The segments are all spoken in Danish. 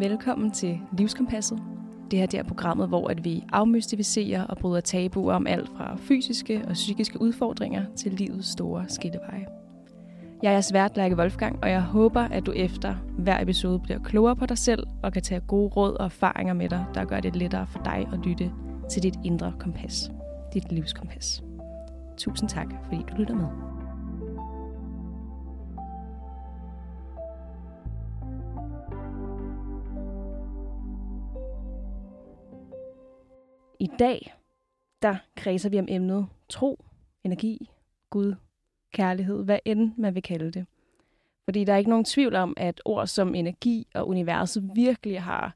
Velkommen til Livskompasset. Det her det er programmet, hvor at vi afmystificerer og bryder tabuer om alt fra fysiske og psykiske udfordringer til livets store skilleveje. Jeg er svært Lærke Wolfgang, og jeg håber, at du efter hver episode bliver klogere på dig selv og kan tage gode råd og erfaringer med dig, der gør det lettere for dig at lytte til dit indre kompas. Dit livskompas. Tusind tak, fordi du lytter med. Dag, der kredser vi om emnet tro, energi, Gud, kærlighed, hvad end man vil kalde det. Fordi der er ikke nogen tvivl om, at ord som energi og universet virkelig har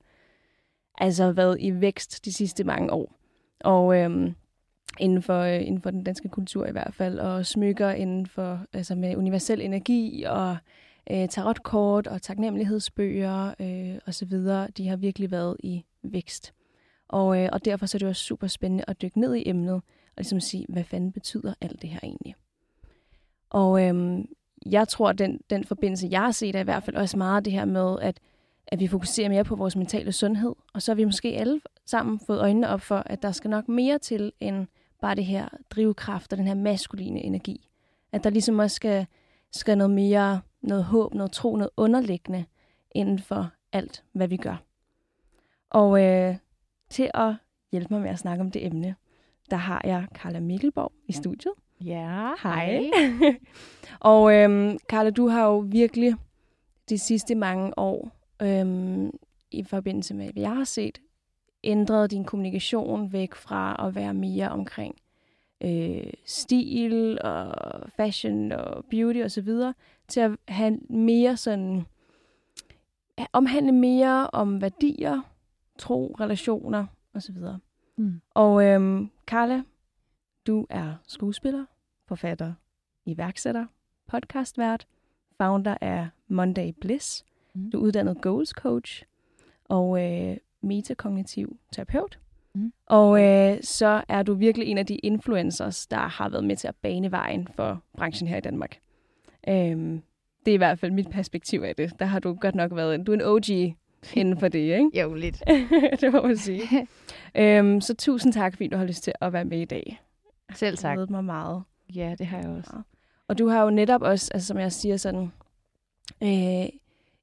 altså været i vækst de sidste mange år. Og øhm, inden, for, øh, inden for den danske kultur i hvert fald, og smykker inden for, altså med universel energi og øh, tarotkort og taknemmelighedsbøger øh, osv., de har virkelig været i vækst. Og, øh, og derfor så er det også super spændende at dykke ned i emnet, og ligesom sige, hvad fanden betyder alt det her egentlig? Og øh, jeg tror, at den, den forbindelse, jeg har set, er i hvert fald også meget det her med, at, at vi fokuserer mere på vores mentale sundhed. Og så har vi måske alle sammen fået øjnene op for, at der skal nok mere til end bare det her drivkraft og den her maskuline energi. At der ligesom også skal, skal noget mere, noget håb, noget tro, noget underliggende inden for alt, hvad vi gør. Og øh, til at hjælpe mig med at snakke om det emne, der har jeg Carla Mikkelborg i studiet. Ja, hej. og øhm, Carla, du har jo virkelig de sidste mange år, øhm, i forbindelse med, hvad jeg har set, ændret din kommunikation væk fra at være mere omkring øh, stil og fashion og beauty og så videre, til at have mere sådan, omhandle mere om værdier, tro, relationer og så videre. Mm. Og øhm, Carla, du er skuespiller, forfatter, iværksætter, podcastvært, founder af Monday Bliss. Mm. Du er uddannet goals coach og øh, metakognitiv terapeut. Mm. Og øh, så er du virkelig en af de influencers, der har været med til at bane vejen for branchen her i Danmark. Øhm, det er i hvert fald mit perspektiv af det. Der har du godt nok været, du er en OG inden for det, ikke? jo, lidt. det må man sige. øhm, så tusind tak, fordi du har lyst til at være med i dag. Selv tak. Det mig meget. Ja, det har jeg også. Og du har jo netop også, altså som jeg siger sådan, øh,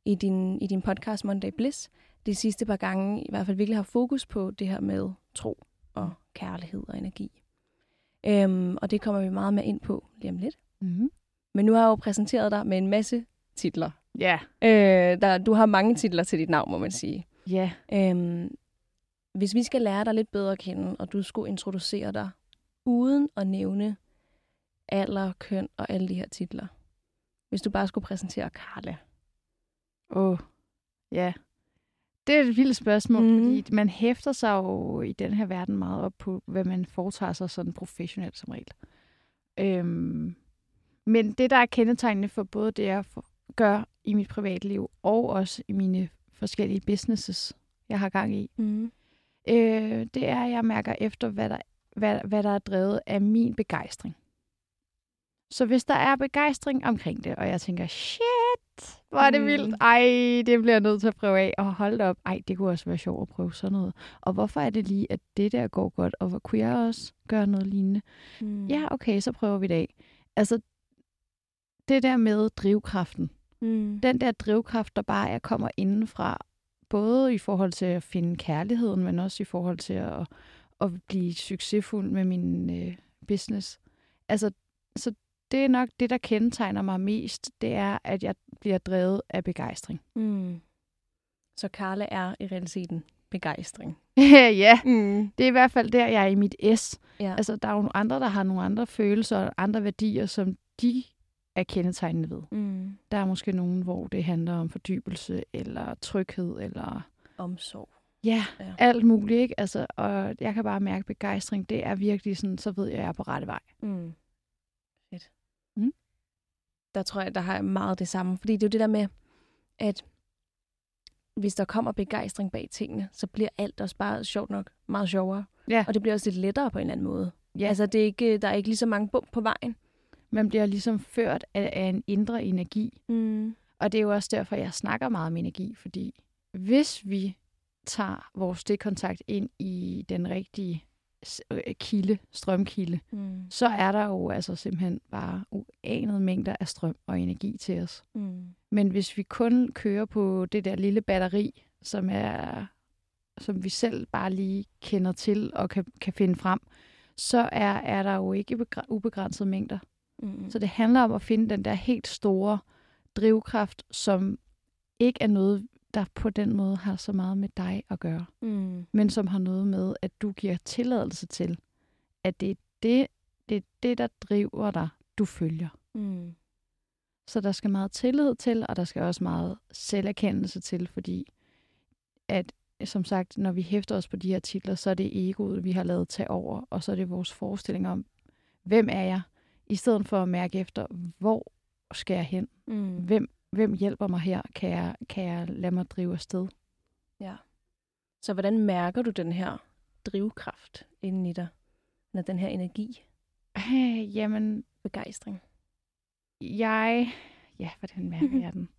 i, din, i din podcast Monday Bliss, de sidste par gange i hvert fald virkelig har fokus på det her med tro og kærlighed og energi. Øhm, og det kommer vi meget mere ind på lige om lidt. Mm-hmm. Men nu har jeg jo præsenteret dig med en masse titler. Ja. Øh, der, du har mange titler til dit navn, må man sige. Ja. Øhm, hvis vi skal lære dig lidt bedre at kende, og du skulle introducere dig uden at nævne alder, køn og alle de her titler. Hvis du bare skulle præsentere Karla. Åh, oh, ja. Det er et vildt spørgsmål, mm. fordi man hæfter sig jo i den her verden meget op på, hvad man foretager sig sådan professionelt som regel. Øhm, men det, der er kendetegnende for både det, jeg gør i mit privatliv, og også i mine forskellige businesses, jeg har gang i, mm. øh, det er, at jeg mærker efter, hvad der, hvad, hvad der er drevet af min begejstring. Så hvis der er begejstring omkring det, og jeg tænker, shit, hvor er det vildt. Mm. Ej, det bliver jeg nødt til at prøve af. Og hold op. Ej, det kunne også være sjovt at prøve sådan noget. Og hvorfor er det lige, at det der går godt? Og hvor kunne jeg også gøre noget lignende? Mm. Ja, okay, så prøver vi det af. Altså, det der med drivkraften. Mm. Den der drivkraft, der bare er kommer indenfra. Både i forhold til at finde kærligheden, men også i forhold til at, at blive succesfuld med min øh, business. Altså, så det er nok det, der kendetegner mig mest, det er, at jeg bliver drevet af begejstring. Mm. Så Karla er i realiteten begejstring. ja, mm. det er i hvert fald der, jeg er i mit S. Ja. Altså, der er jo nogle andre, der har nogle andre følelser og andre værdier, som de er kendetegnende ved. Mm. Der er måske nogen, hvor det handler om fordybelse, eller tryghed, eller... Omsorg. Ja, ja, alt muligt, ikke? Altså, og jeg kan bare mærke begejstring. Det er virkelig sådan, så ved jeg, at jeg er på rette vej. Mm der tror jeg, der har meget det samme. Fordi det er jo det der med, at hvis der kommer begejstring bag tingene, så bliver alt også bare sjovt nok meget sjovere. Ja. Og det bliver også lidt lettere på en eller anden måde. Ja. Altså, det er ikke, der er ikke lige så mange bump på vejen. Man bliver ligesom ført af, af en indre energi. Mm. Og det er jo også derfor, jeg snakker meget om energi, fordi hvis vi tager vores stikkontakt ind i den rigtige øh, kilde, strømkilde, mm. så er der jo altså simpelthen bare uanede mængder af strøm og energi til os. Mm. Men hvis vi kun kører på det der lille batteri, som er som vi selv bare lige kender til og kan, kan finde frem, så er, er der jo ikke ubegrænsede mængder. Mm. Så det handler om at finde den der helt store drivkraft, som ikke er noget, der på den måde har så meget med dig at gøre, mm. men som har noget med, at du giver tilladelse til, at det er det, det, er det der driver dig, du følger. Mm. Så der skal meget tillid til, og der skal også meget selverkendelse til, fordi at som sagt, når vi hæfter os på de her titler, så er det egoet, vi har lavet tage over, og så er det vores forestilling om, hvem er jeg, i stedet for at mærke efter, hvor skal jeg hen? Mm. Hvem, hvem hjælper mig her? Kan jeg, kan jeg lade mig drive afsted? Ja. Så hvordan mærker du den her drivkraft inden i dig? Eller den her energi? Hey, jamen... Begejstring. Jeg... Ja, hvordan mærker jeg den?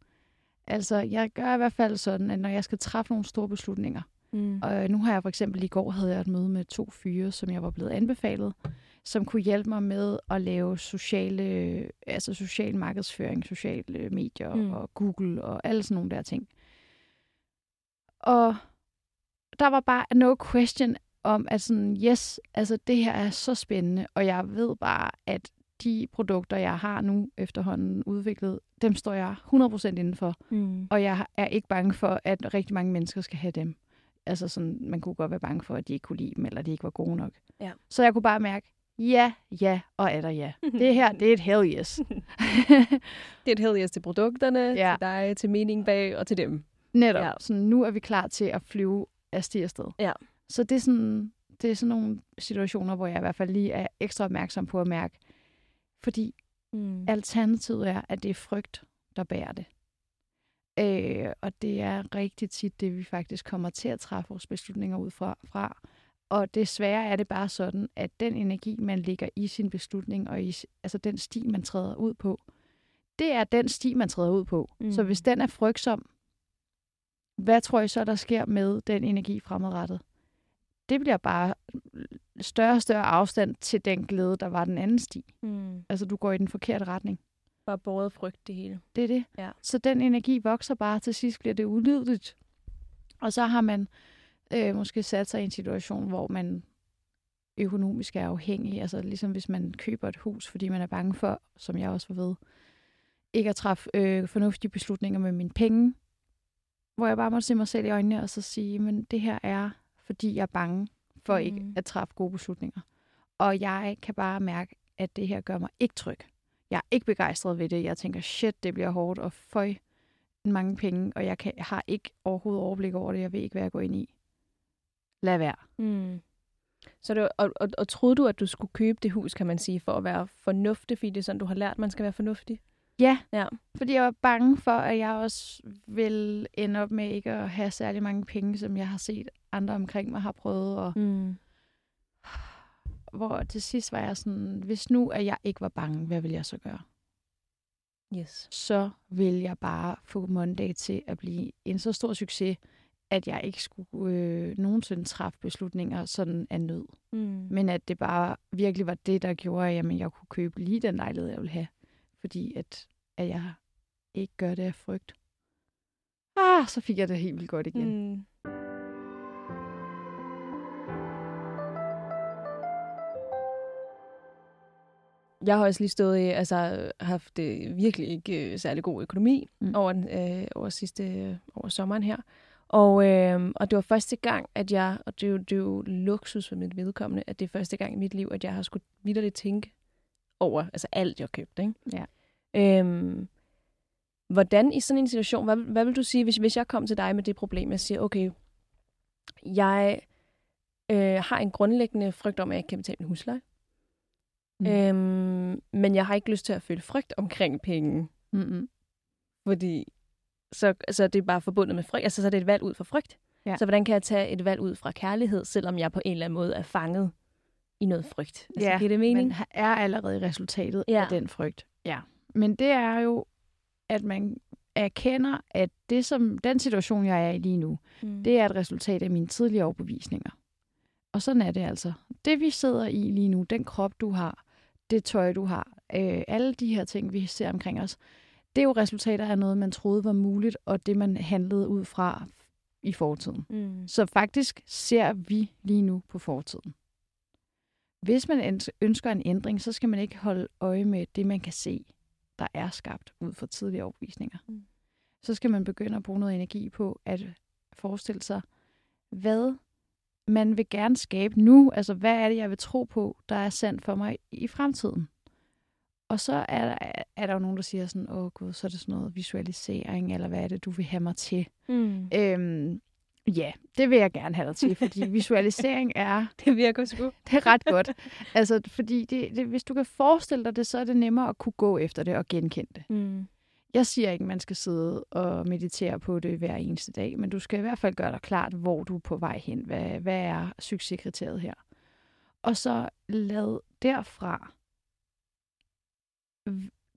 Altså, jeg gør i hvert fald sådan, at når jeg skal træffe nogle store beslutninger, mm. og nu har jeg for eksempel i går havde jeg et møde med to fyre, som jeg var blevet anbefalet, som kunne hjælpe mig med at lave sociale, altså social markedsføring, sociale medier mm. og Google og alle sådan nogle der ting. Og der var bare no question om, at sådan, yes, altså det her er så spændende, og jeg ved bare, at de produkter, jeg har nu efterhånden udviklet, dem står jeg 100% indenfor. Mm. Og jeg er ikke bange for, at rigtig mange mennesker skal have dem. Altså sådan, man kunne godt være bange for, at de ikke kunne lide dem, eller at de ikke var gode nok. Ja. Så jeg kunne bare mærke, ja, ja og er der ja. Det her, det er et hell yes. det er et hell yes til produkterne, ja. til dig, til meningen bag og til dem. Netop. Ja. Så nu er vi klar til at flyve af sted. Ja. Så det er, sådan, det er sådan nogle situationer, hvor jeg i hvert fald lige er ekstra opmærksom på at mærke, fordi mm. alternativet er, at det er frygt, der bærer det. Øh, og det er rigtig tit det, vi faktisk kommer til at træffe vores beslutninger ud fra. fra. Og desværre er det bare sådan, at den energi, man lægger i sin beslutning, og i, altså den sti, man træder ud på, det er den sti, man træder ud på. Mm. Så hvis den er frygtsom, hvad tror I så, der sker med den energi fremadrettet? Det bliver bare større og større afstand til den glæde, der var den anden sti. Mm. Altså, du går i den forkerte retning. Bare båret frygt det hele. Det er det. Ja. Så den energi vokser bare, til sidst bliver det ulydeligt. Og så har man øh, måske sat sig i en situation, hvor man økonomisk er afhængig. Altså ligesom hvis man køber et hus, fordi man er bange for, som jeg også var ved, ikke at træffe øh, fornuftige beslutninger med mine penge. Hvor jeg bare måtte se mig selv i øjnene og så sige, men det her er, fordi jeg er bange for mm. ikke at træffe gode beslutninger. Og jeg kan bare mærke, at det her gør mig ikke tryg. Jeg er ikke begejstret ved det. Jeg tænker, shit, det bliver hårdt, og føj mange penge, og jeg, kan, jeg har ikke overhovedet overblik over det. Jeg ved ikke, hvad jeg går ind i. Lad være. Mm. Så det, og, og, og troede du, at du skulle købe det hus, kan man sige, for at være fornuftig, fordi det er sådan, du har lært, at man skal være fornuftig? Ja, ja, fordi jeg var bange for, at jeg også vil ende op med ikke at have særlig mange penge, som jeg har set andre omkring mig har prøvet. Og, mm. Hvor til sidst var jeg sådan, hvis nu at jeg ikke var bange, hvad vil jeg så gøre? Yes. Så vil jeg bare få Monday til at blive en så stor succes, at jeg ikke skulle øh, nogensinde træffe beslutninger sådan af nød. Mm. Men at det bare virkelig var det, der gjorde, at jamen, jeg kunne købe lige den lejlighed, jeg ville have. Fordi at, at jeg ikke gør det af frygt. Ah, så fik jeg det helt vildt godt igen. Mm. jeg har også lige stået i, altså haft det virkelig ikke øh, særlig god økonomi mm. over, øh, over sidste, øh, over sommeren her. Og, øh, og det var første gang, at jeg, og det er, jo, det er jo luksus for mit vedkommende, at det er første gang i mit liv, at jeg har skulle vidderligt tænke over altså alt, jeg købte. Ikke? Ja. Øhm, hvordan i sådan en situation, hvad, hvad vil du sige, hvis, hvis jeg kom til dig med det problem, jeg siger, okay, jeg øh, har en grundlæggende frygt om, at jeg ikke kan betale min husleje. Mm. Øhm, men jeg har ikke lyst til at føle frygt omkring penge. Mm-hmm. Fordi så, så det er bare forbundet med frygt. Altså, så er det et valg ud fra frygt. Ja. Så hvordan kan jeg tage et valg ud fra kærlighed, selvom jeg på en eller anden måde er fanget i noget frygt? Altså, ja, det mening? men er allerede resultatet ja. af den frygt. Ja. Men det er jo, at man erkender, at det som den situation, jeg er i lige nu, Mm. det er et resultat af mine tidligere overbevisninger. Og sådan er det altså. Det vi sidder i lige nu, den krop du har, det tøj du har, øh, alle de her ting, vi ser omkring os, det er jo resultater af noget, man troede var muligt, og det man handlede ud fra i fortiden. Mm. Så faktisk ser vi lige nu på fortiden. Hvis man øns- ønsker en ændring, så skal man ikke holde øje med det, man kan se, der er skabt ud fra tidligere overbevisninger. Mm. Så skal man begynde at bruge noget energi på at forestille sig, hvad man vil gerne skabe nu. Altså, hvad er det, jeg vil tro på, der er sandt for mig i fremtiden? Og så er der, er der jo nogen, der siger sådan, åh gud, så er det sådan noget visualisering, eller hvad er det, du vil have mig til? Mm. Øhm, ja, det vil jeg gerne have dig til, fordi visualisering er, Det virker sgu. det er ret godt. Altså, fordi det, det, hvis du kan forestille dig det, så er det nemmere at kunne gå efter det og genkende det. Mm. Jeg siger ikke, at man skal sidde og meditere på det hver eneste dag, men du skal i hvert fald gøre dig klart, hvor du er på vej hen. Hvad, hvad er succeskriteriet her? Og så lad derfra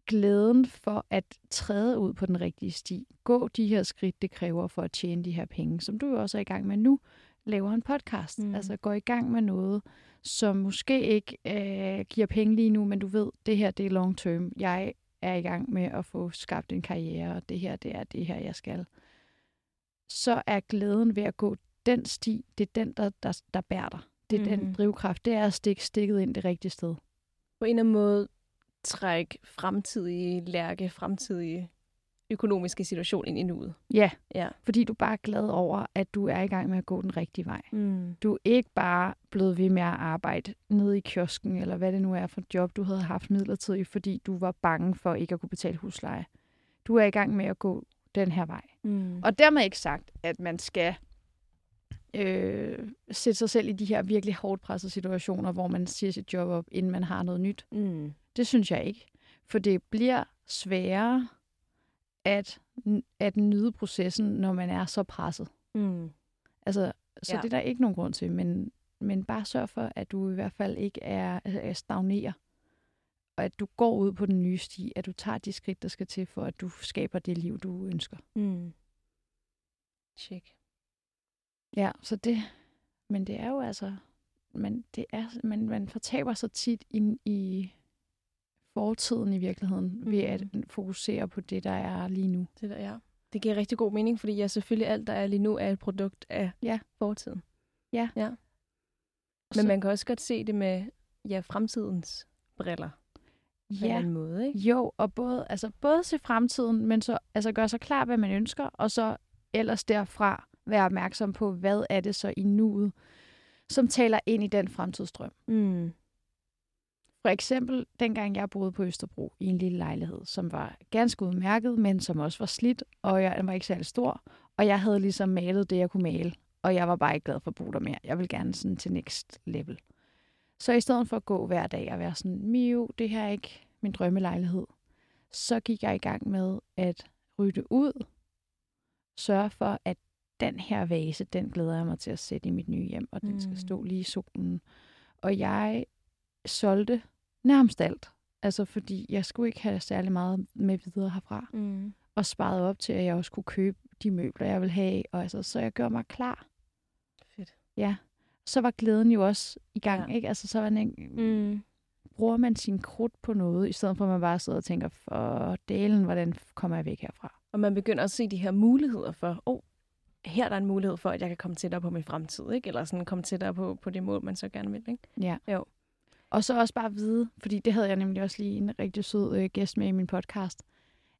glæden for at træde ud på den rigtige sti. Gå de her skridt, det kræver for at tjene de her penge, som du jo også er i gang med nu. Laver en podcast. Mm. Altså gå i gang med noget, som måske ikke øh, giver penge lige nu, men du ved, det her det er long term. Jeg er i gang med at få skabt en karriere, og det her det er det her, jeg skal. Så er glæden ved at gå den sti, det er den, der, der, der bærer dig. Det er mm. Mhm. den drivkraft. Det er at stikke stikket ind det rigtige sted. På en eller anden måde trække fremtidige lærke, fremtidige økonomiske situation ind i nuet. Ja, Ja. fordi du bare er glad over, at du er i gang med at gå den rigtige vej. Mm. Du er ikke bare blevet ved med at arbejde nede i kiosken, eller hvad det nu er for et job, du havde haft midlertidigt, fordi du var bange for ikke at kunne betale husleje. Du er i gang med at gå den her vej. Mm. Og dermed ikke sagt, at man skal øh, sætte sig selv i de her virkelig hårdt pressede situationer, hvor man siger sit job op, inden man har noget nyt. Mm. Det synes jeg ikke. For det bliver sværere at, at nyde processen, når man er så presset. Mm. Altså, så Ja. det er der ikke nogen grund til, men, men bare sørg for, at du i hvert fald ikke er, er stagnerer, og at du går ud på den nye sti, at du tager de skridt, der skal til, for at du skaber det liv, du ønsker. Mm. Check. Ja, så det, men det er jo altså, man, det er, man, man fortaber sig tit ind i fortiden i virkeligheden, mm. ved at fokusere på det, der er lige nu. Det der, ja. Det giver rigtig god mening, fordi ja, selvfølgelig alt, der er lige nu, er et produkt af Ja. fortiden. Ja. ja. Men Så- man kan også godt se det med ja, fremtidens briller. På en Ja, anden måde, ikke? jo, og både, altså både se fremtiden, men så altså gøre sig klar, hvad man ønsker, og så ellers derfra være opmærksom på, hvad er det så i nuet, som taler ind i den fremtidsdrøm. Mm. For eksempel, dengang jeg boede på Østerbro i en lille lejlighed, som var ganske udmærket, men som også var slidt, og jeg var ikke særlig stor, og jeg havde ligesom malet det, jeg kunne male, og jeg var bare ikke glad for at bo der mere. Jeg vil gerne sådan til next level. Så i stedet for at gå hver dag og være sådan, Miu, det her er ikke min drømmelejlighed, så gik jeg i gang med at rydde ud, sørge for, at den her vase, den glæder jeg mig til at sætte i mit nye hjem, og den Mm. skal stå lige i solen. Og jeg solgte nærmest alt. Altså fordi jeg skulle ikke have særlig meget med videre herfra. Mm. Og sparede op til, at jeg også kunne købe de møbler, jeg ville have. Og altså, så jeg gjorde mig klar. Fedt. Ja. Så var glæden jo også i gang, Ja. ikke? Altså, så var den ikke, Mm. bruger man sin krudt på noget, i stedet for at man bare sidder og tænker, for delen, hvordan kommer jeg væk herfra? Og man begynder at se de her muligheder for, oh, her er der en mulighed for, at jeg kan komme tættere på min fremtid, ikke? Eller sådan komme tættere på, på det mål, man så gerne vil, ikke? Ja. Jo. Og så også bare vide, fordi det havde jeg nemlig også lige en rigtig sød øh, gæst med i min podcast,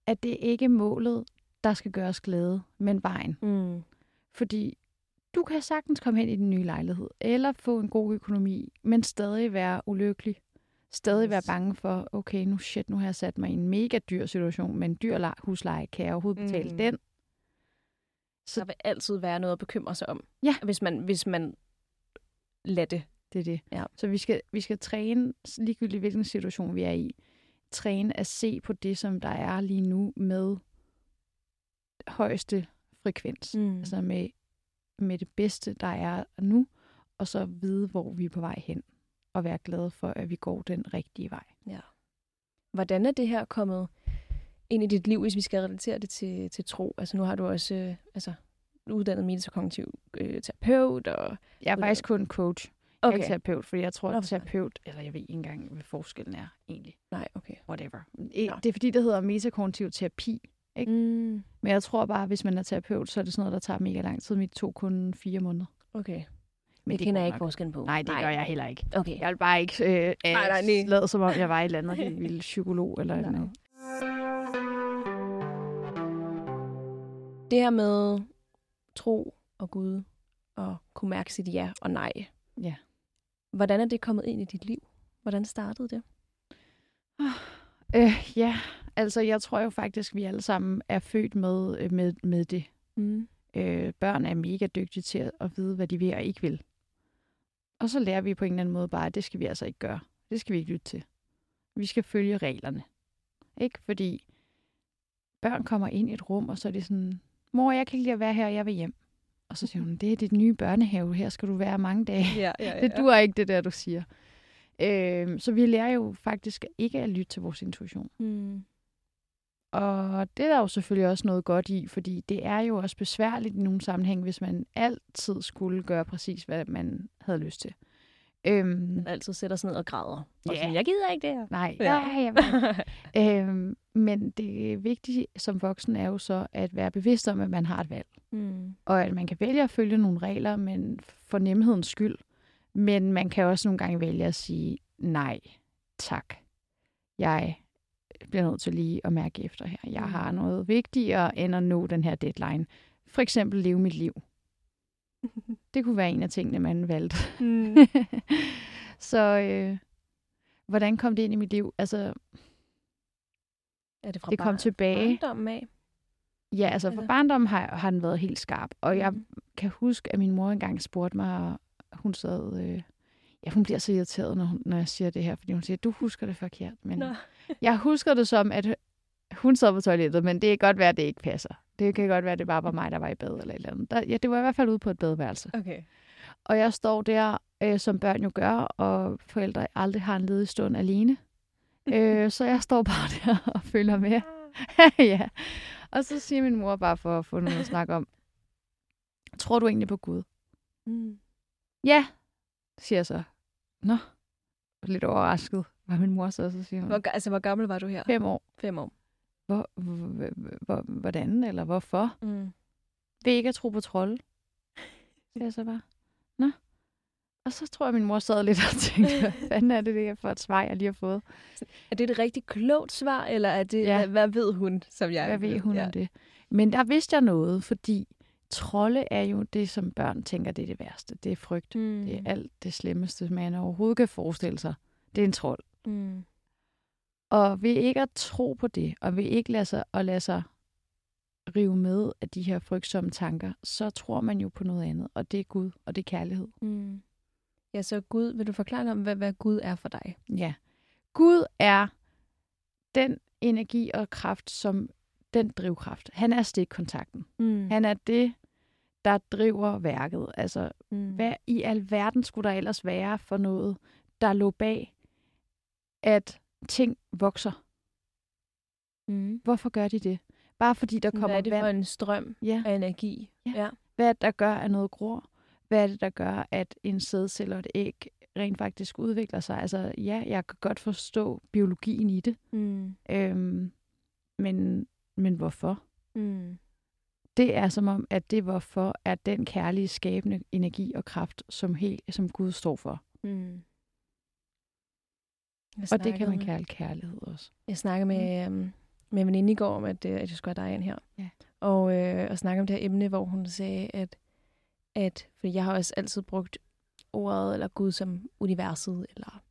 at det ikke er målet, der skal gøre os glade, men vejen. Mm. Fordi du kan sagtens komme hen i din nye lejlighed, eller få en god økonomi, men stadig være ulykkelig. Stadig være bange for, okay, nu shit, nu har jeg sat mig i en mega dyr situation, med en dyr husleje, kan jeg overhovedet betale Mm. den? Så der vil altid være noget at bekymre sig om. Ja. Hvis man, hvis man lader det. Det er det. Ja. Så vi skal, vi skal træne, ligegyldigt hvilken situation vi er i, træne at se på det, som der er lige nu med højeste frekvens. Mm. Altså med, med det bedste, der er nu, og så vide, hvor vi er på vej hen. Og være glade for, at vi går den rigtige vej. Hvordan er det her kommet ind i dit liv, hvis vi skal relatere det til, til tro? Altså nu har du også øh, altså, uddannet metakognitiv øh, terapeut. Og, jeg er faktisk kun coach. Okay. Jeg ikke terapeut, fordi jeg tror, at terapeut, eller jeg ved ikke engang, hvad forskellen er egentlig. Nej, okay. Whatever. Det er fordi, det hedder metakognitiv terapi. Ikke? Mm. Men jeg tror bare, at hvis man er terapeut, så er det sådan noget, der tager mega lang tid. Mit tog kun fire måneder. Okay. Men det, det kender jeg ikke forskellen på. Nej, det nej. gør jeg heller ikke. Okay. Jeg vil bare ikke øh, nej, nej, nej. lade som om, jeg var et eller andet helt vildt psykolog eller nej. noget. Det her med tro og Gud og kunne mærke sit ja og nej. Ja. Hvordan er det kommet ind i dit liv? Hvordan startede det? Øh, ja, altså jeg tror jo faktisk, vi alle sammen er født med, øh, med, med det. Mm. Øh, børn er mega dygtige til at vide, hvad de vil og ikke vil. Og så lærer vi på en eller anden måde bare, at det skal vi altså ikke gøre. Det skal vi ikke lytte til. Vi skal følge reglerne. Ikke? Fordi børn kommer ind i et rum, og så er de sådan, mor, jeg kan ikke lide at være her, jeg vil hjem. Og så siger hun, det er dit nye børnehave, her skal du være mange dage. Ja, ja, ja. Det duer ikke, det der, du siger. Øh, så vi lærer jo faktisk ikke at lytte til vores intuition. Mm. Og det er der jo selvfølgelig også noget godt i, fordi det er jo også besværligt i nogle sammenhæng, hvis man altid skulle gøre præcis, hvad man havde lyst til. Øhm, man altid sætter sig ned og græder. Og yeah. sådan, jeg gider ikke det her. Nej, ja. ja, ja øhm, men det vigtige som voksen er jo så at være bevidst om, at man har et valg. Mm. Og at man kan vælge at følge nogle regler, men for nemhedens skyld. Men man kan også nogle gange vælge at sige, nej, tak. Jeg bliver nødt til lige at mærke efter her. Jeg har noget vigtigere end at nå den her deadline. For eksempel leve mit liv. Det kunne være en af tingene, man valgte. Mm. så øh, hvordan kom det ind i mit liv? Altså, er det fra det kom bar- tilbage. barndommen af? Ja, altså fra barndommen har, har den været helt skarp. Og mm. jeg kan huske, at min mor engang spurgte mig, hun sad... Øh, ja, hun bliver så irriteret, når, hun, når jeg siger det her, fordi hun siger, du husker det forkert. Men jeg husker det som, at hun sad på toilettet, men det kan godt være, at det ikke passer. Det kan godt være, at det bare var mig, der var i bad eller et eller andet. Der, ja, det var i hvert fald ude på et badeværelse. Okay. Og jeg står der, øh, som børn jo gør, og forældre aldrig har en ledig stund alene. øh, så jeg står bare der og følger med. ja. Og så siger min mor bare for at få noget at snakke om, tror du egentlig på Gud? Mm. Ja, siger jeg så. Nå, lidt overrasket var min mor så, så siger hun. Hvor, altså, hvor gammel var du her? Fem år. Fem år. Hvor, hvor, hvor, hvordan eller hvorfor? Mm. Vil ikke at tro på trolde? Siger jeg så bare. Nå. Og så tror jeg, min mor sad lidt og tænkte, hvad fanden er det, det er for et svar, jeg lige har fået? Er det et rigtig klogt svar, eller er det, ja. hvad ved hun, som jeg Hvad ved hun ja. om det? Men der vidste jeg noget, fordi trolde er jo det, som børn tænker, det er det værste. Det er frygt. Mm. Det er alt det slemmeste, man overhovedet kan forestille sig. Det er en trold. Mm. Og ved ikke at tro på det, og ved ikke lade sig, at lade sig rive med af de her frygtsomme tanker, så tror man jo på noget andet, og det er Gud, og det er kærlighed. Mm. Ja, så Gud, vil du forklare om, hvad, hvad Gud er for dig? Ja. Gud er den energi og kraft, som den drivkraft. Han er stikkontakten. Mm. Han er det, der driver værket. Altså, mm. hvad i alverden skulle der ellers være for noget, der lå bag, at ting vokser? Mm. Hvorfor gør de det? Bare fordi der kommer Hvad er det vand. for en strøm ja. af energi? Ja. ja. Hvad er det, der gør, at noget gror? Hvad er det, der gør, at en sædcelle og et æg rent faktisk udvikler sig? Altså, ja, jeg kan godt forstå biologien i det. Mm. Øhm, men, men hvorfor? Mm. Det er som om, at det hvorfor er den kærlige, skabende energi og kraft, som, helt, som Gud står for. Mm. Og det kan man kalde kærlighed også. Jeg snakker med, mm. med en veninde i går om, at, øh, at jeg skulle have dig ind her. Ja. Og, øh, og snakke om det her emne, hvor hun sagde, at, at fordi jeg har også altid brugt ordet eller Gud som universet, eller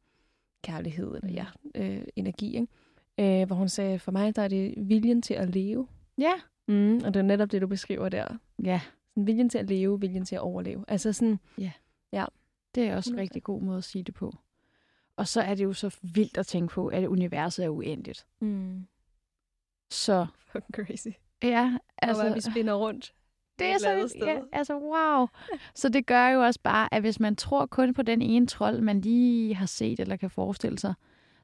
kærlighed, eller ja, øh, energi, ikke? Øh, hvor hun sagde, for mig der er det viljen til at leve. Ja. Mm, og det er netop det, du beskriver der. Ja. Sådan, viljen til at leve, viljen til at overleve. Altså sådan, ja. ja. Det er også en rigtig god måde at sige det på. Og så er det jo så vildt at tænke på, at universet er uendeligt. Mm. Så... Fucking crazy. Ja, altså... Og vi spinner rundt. Det er så, ja, altså wow. Så det gør jo også bare, at hvis man tror kun på den ene trold, man lige har set eller kan forestille sig,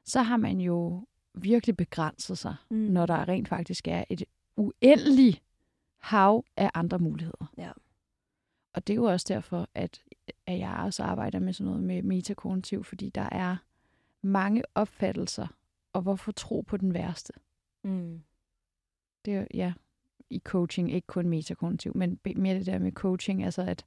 så har man jo virkelig begrænset sig, Mm. når der rent faktisk er et uendeligt hav af andre muligheder. Ja. Og det er jo også derfor, at, at jeg også arbejder med sådan noget med metakognitiv, fordi der er mange opfattelser, og hvorfor tro på den værste? Mm. Det er ja, i coaching, ikke kun metakognitiv, men mere det der med coaching, altså at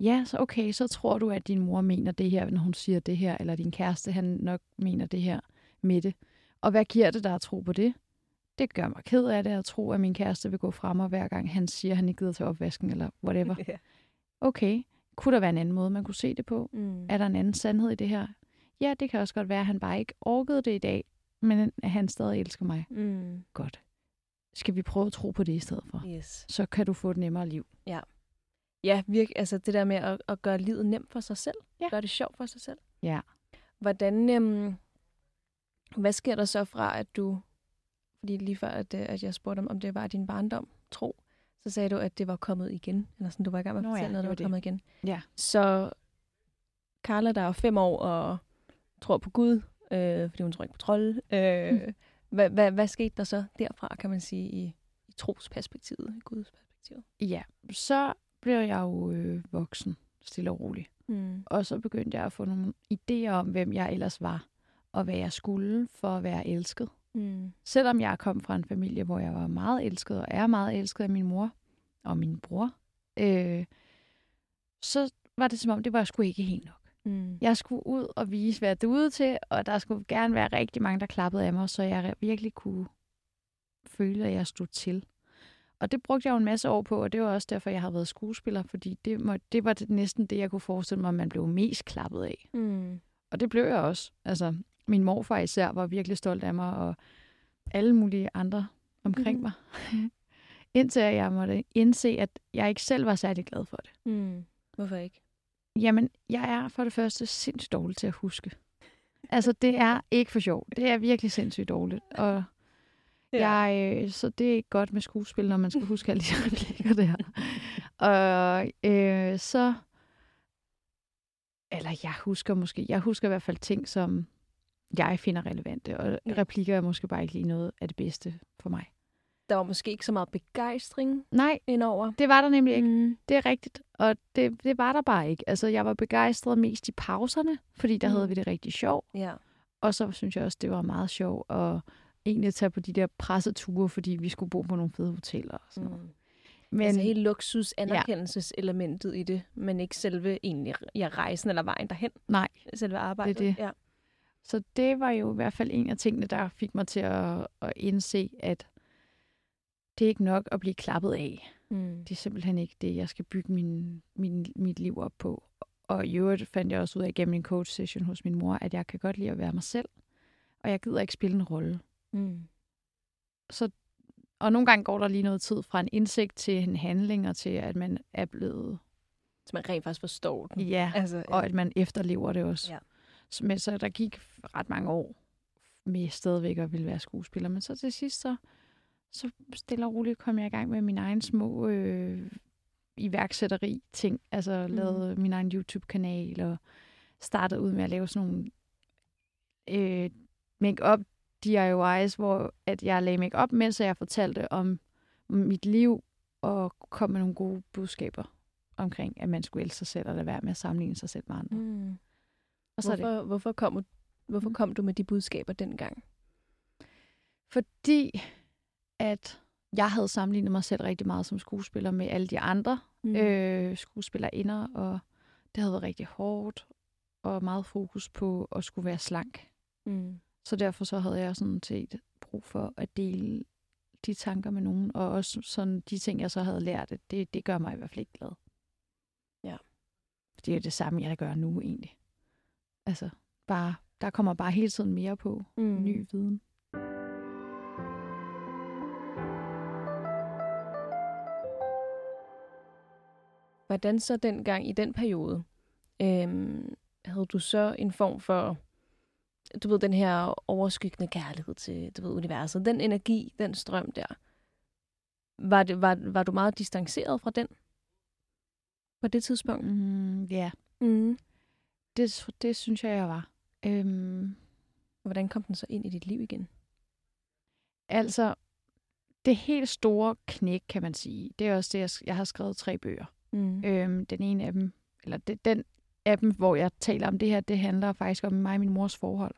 ja, så okay, så tror du, at din mor mener det her, når hun siger det her, eller din kæreste, han nok mener det her med det. Og hvad giver det dig at tro på det? Det gør mig ked af det at tro, at min kæreste vil gå frem og hver gang han siger, at han ikke gider til opvasken, eller whatever. Okay, kunne der være en anden måde, man kunne se det på? Mm. Er der en anden sandhed i det her? Ja, det kan også godt være, at han bare ikke orkede det i dag, men at han stadig elsker mig. Mm. Godt. Skal vi prøve at tro på det i stedet for? Yes. Så kan du få et nemmere liv. Ja, virk, altså det der med at, at gøre livet nemt for sig selv. Ja. Gøre det sjovt for sig selv. Ja. Hvordan, øhm, hvad sker der så fra, at du, fordi lige før, at, øh, at jeg spurgte om, om det var din barndom, tro, så sagde du, at det var kommet igen. Eller sådan, du var i gang med at fortælle ja, noget, der det var, var det. kommet igen. Ja. Så Carla, der er fem år og tror på Gud, øh, fordi hun tror ikke på trolde. Øh, Mm. hvad, hvad, hvad skete der så derfra, kan man sige, i, i trosperspektivet, i Guds perspektiv? Ja, så blev jeg jo øh, voksen, stille og roligt. Mm. Og så begyndte jeg at få nogle idéer om, hvem jeg ellers var, og hvad jeg skulle for at være elsket. Mm. Selvom jeg kom fra en familie, hvor jeg var meget elsket, og er meget elsket af min mor og min bror, øh, så var det som om, det var sgu ikke helt nok. Mm. Jeg skulle ud og vise, hvad jeg er ude til, og der skulle gerne være rigtig mange, der klappede af mig, så jeg virkelig kunne føle, at jeg stod til. Og det brugte jeg jo en masse år på, og det var også derfor, jeg har været skuespiller, fordi det, må, det var det, næsten det, jeg kunne forestille mig, at man blev mest klappet af. Mm. Og det blev jeg også. Altså, min morfar især var virkelig stolt af mig, og alle mulige andre omkring Mhm. mig. Indtil jeg måtte indse, at jeg ikke selv var særlig glad for det. Mm. Hvorfor ikke? Jamen, jeg er for det første sindssygt dårlig til at huske. Altså, det er ikke for sjov. Det er virkelig sindssygt dårligt. Og ja. jeg, øh, så det er ikke godt med skuespil, når man skal huske alle de replikker der. Og øh, så... Eller jeg husker måske... Jeg husker i hvert fald ting, som jeg finder relevante. Og Ja. replikker er måske bare ikke lige noget af det bedste for mig. Der var måske ikke så meget begejstring Nej, indover. det var der nemlig ikke. Mm. Det er rigtigt, og det, det var der bare ikke. Altså, jeg var begejstret mest i pauserne, fordi der mm. havde vi det rigtig sjovt. Ja. Og så synes jeg også, det var meget sjovt at egentlig tage på de der presseture, fordi vi skulle bo på nogle fede hoteller og sådan. Mm. Men Men, altså hele luksus anerkendelseselementet i det, men ikke selve egentlig ja, rejsen eller vejen derhen. nej, Selve arbejdet. det. Ja. Så det var jo i hvert fald en af tingene, der fik mig til at, at indse, at det er ikke nok at blive klappet af. Mm. Det er simpelthen ikke det, jeg skal bygge min, min, mit liv op på. Og i øvrigt fandt jeg også ud af gennem en coach session hos min mor, at jeg kan godt lide at være mig selv, og jeg gider ikke spille en rolle. Mm. Så, og nogle gange går der lige noget tid fra en indsigt til en handling, og til at man er blevet, Så man rent faktisk forstår den. ja, Altså, ja. og at man efterlever det også. Ja. Så, men, så der gik ret mange år med stadigvæk at ville være skuespiller. Men så til sidst, så, så stille og roligt kom jeg i gang med min egen små øh, iværksætteri ting. Altså Mhm. lavede min egen YouTube-kanal og startede ud med at lave sådan nogle øh, make-up DIYs, hvor at jeg lagde make-up, mens jeg fortalte om mit liv og kom med nogle gode budskaber omkring, at man skulle elske sig selv og lade være med at sammenligne sig selv med andre. Mm. Og så er det Hvorfor, hvorfor, kom, du- hvorfor Mm. kom du med de budskaber dengang? Fordi at jeg havde sammenlignet mig selv rigtig meget som skuespiller med alle de andre mm. øh, skuespillerinder, og det havde været rigtig hårdt, og meget fokus på at skulle være slank. mm. Så derfor så havde jeg sådan set brug for at dele de tanker med nogen, og også sådan de ting, jeg så havde lært, det, det gør mig i hvert fald ikke glad. Ja. Det er det samme, jeg gør nu egentlig. Altså, bare, der kommer bare hele tiden mere på. Mm. Ny viden. Hvordan så dengang i den periode, øhm, havde du så en form for, du ved, den her overskyggende kærlighed til, du ved, universet, den energi, den strøm der, var, det, var, var du meget distanceret fra den på det tidspunkt? Mm, ja, Mm. Det, det synes jeg, jeg var. Øhm, Hvordan kom den så ind i dit liv igen? Altså, det helt store knæk, kan man sige, det er også det, jeg, jeg har skrevet tre bøger. Mm. Øhm, den ene af dem, eller det, den af dem, hvor jeg taler om det her, det handler faktisk om mig og min mors forhold.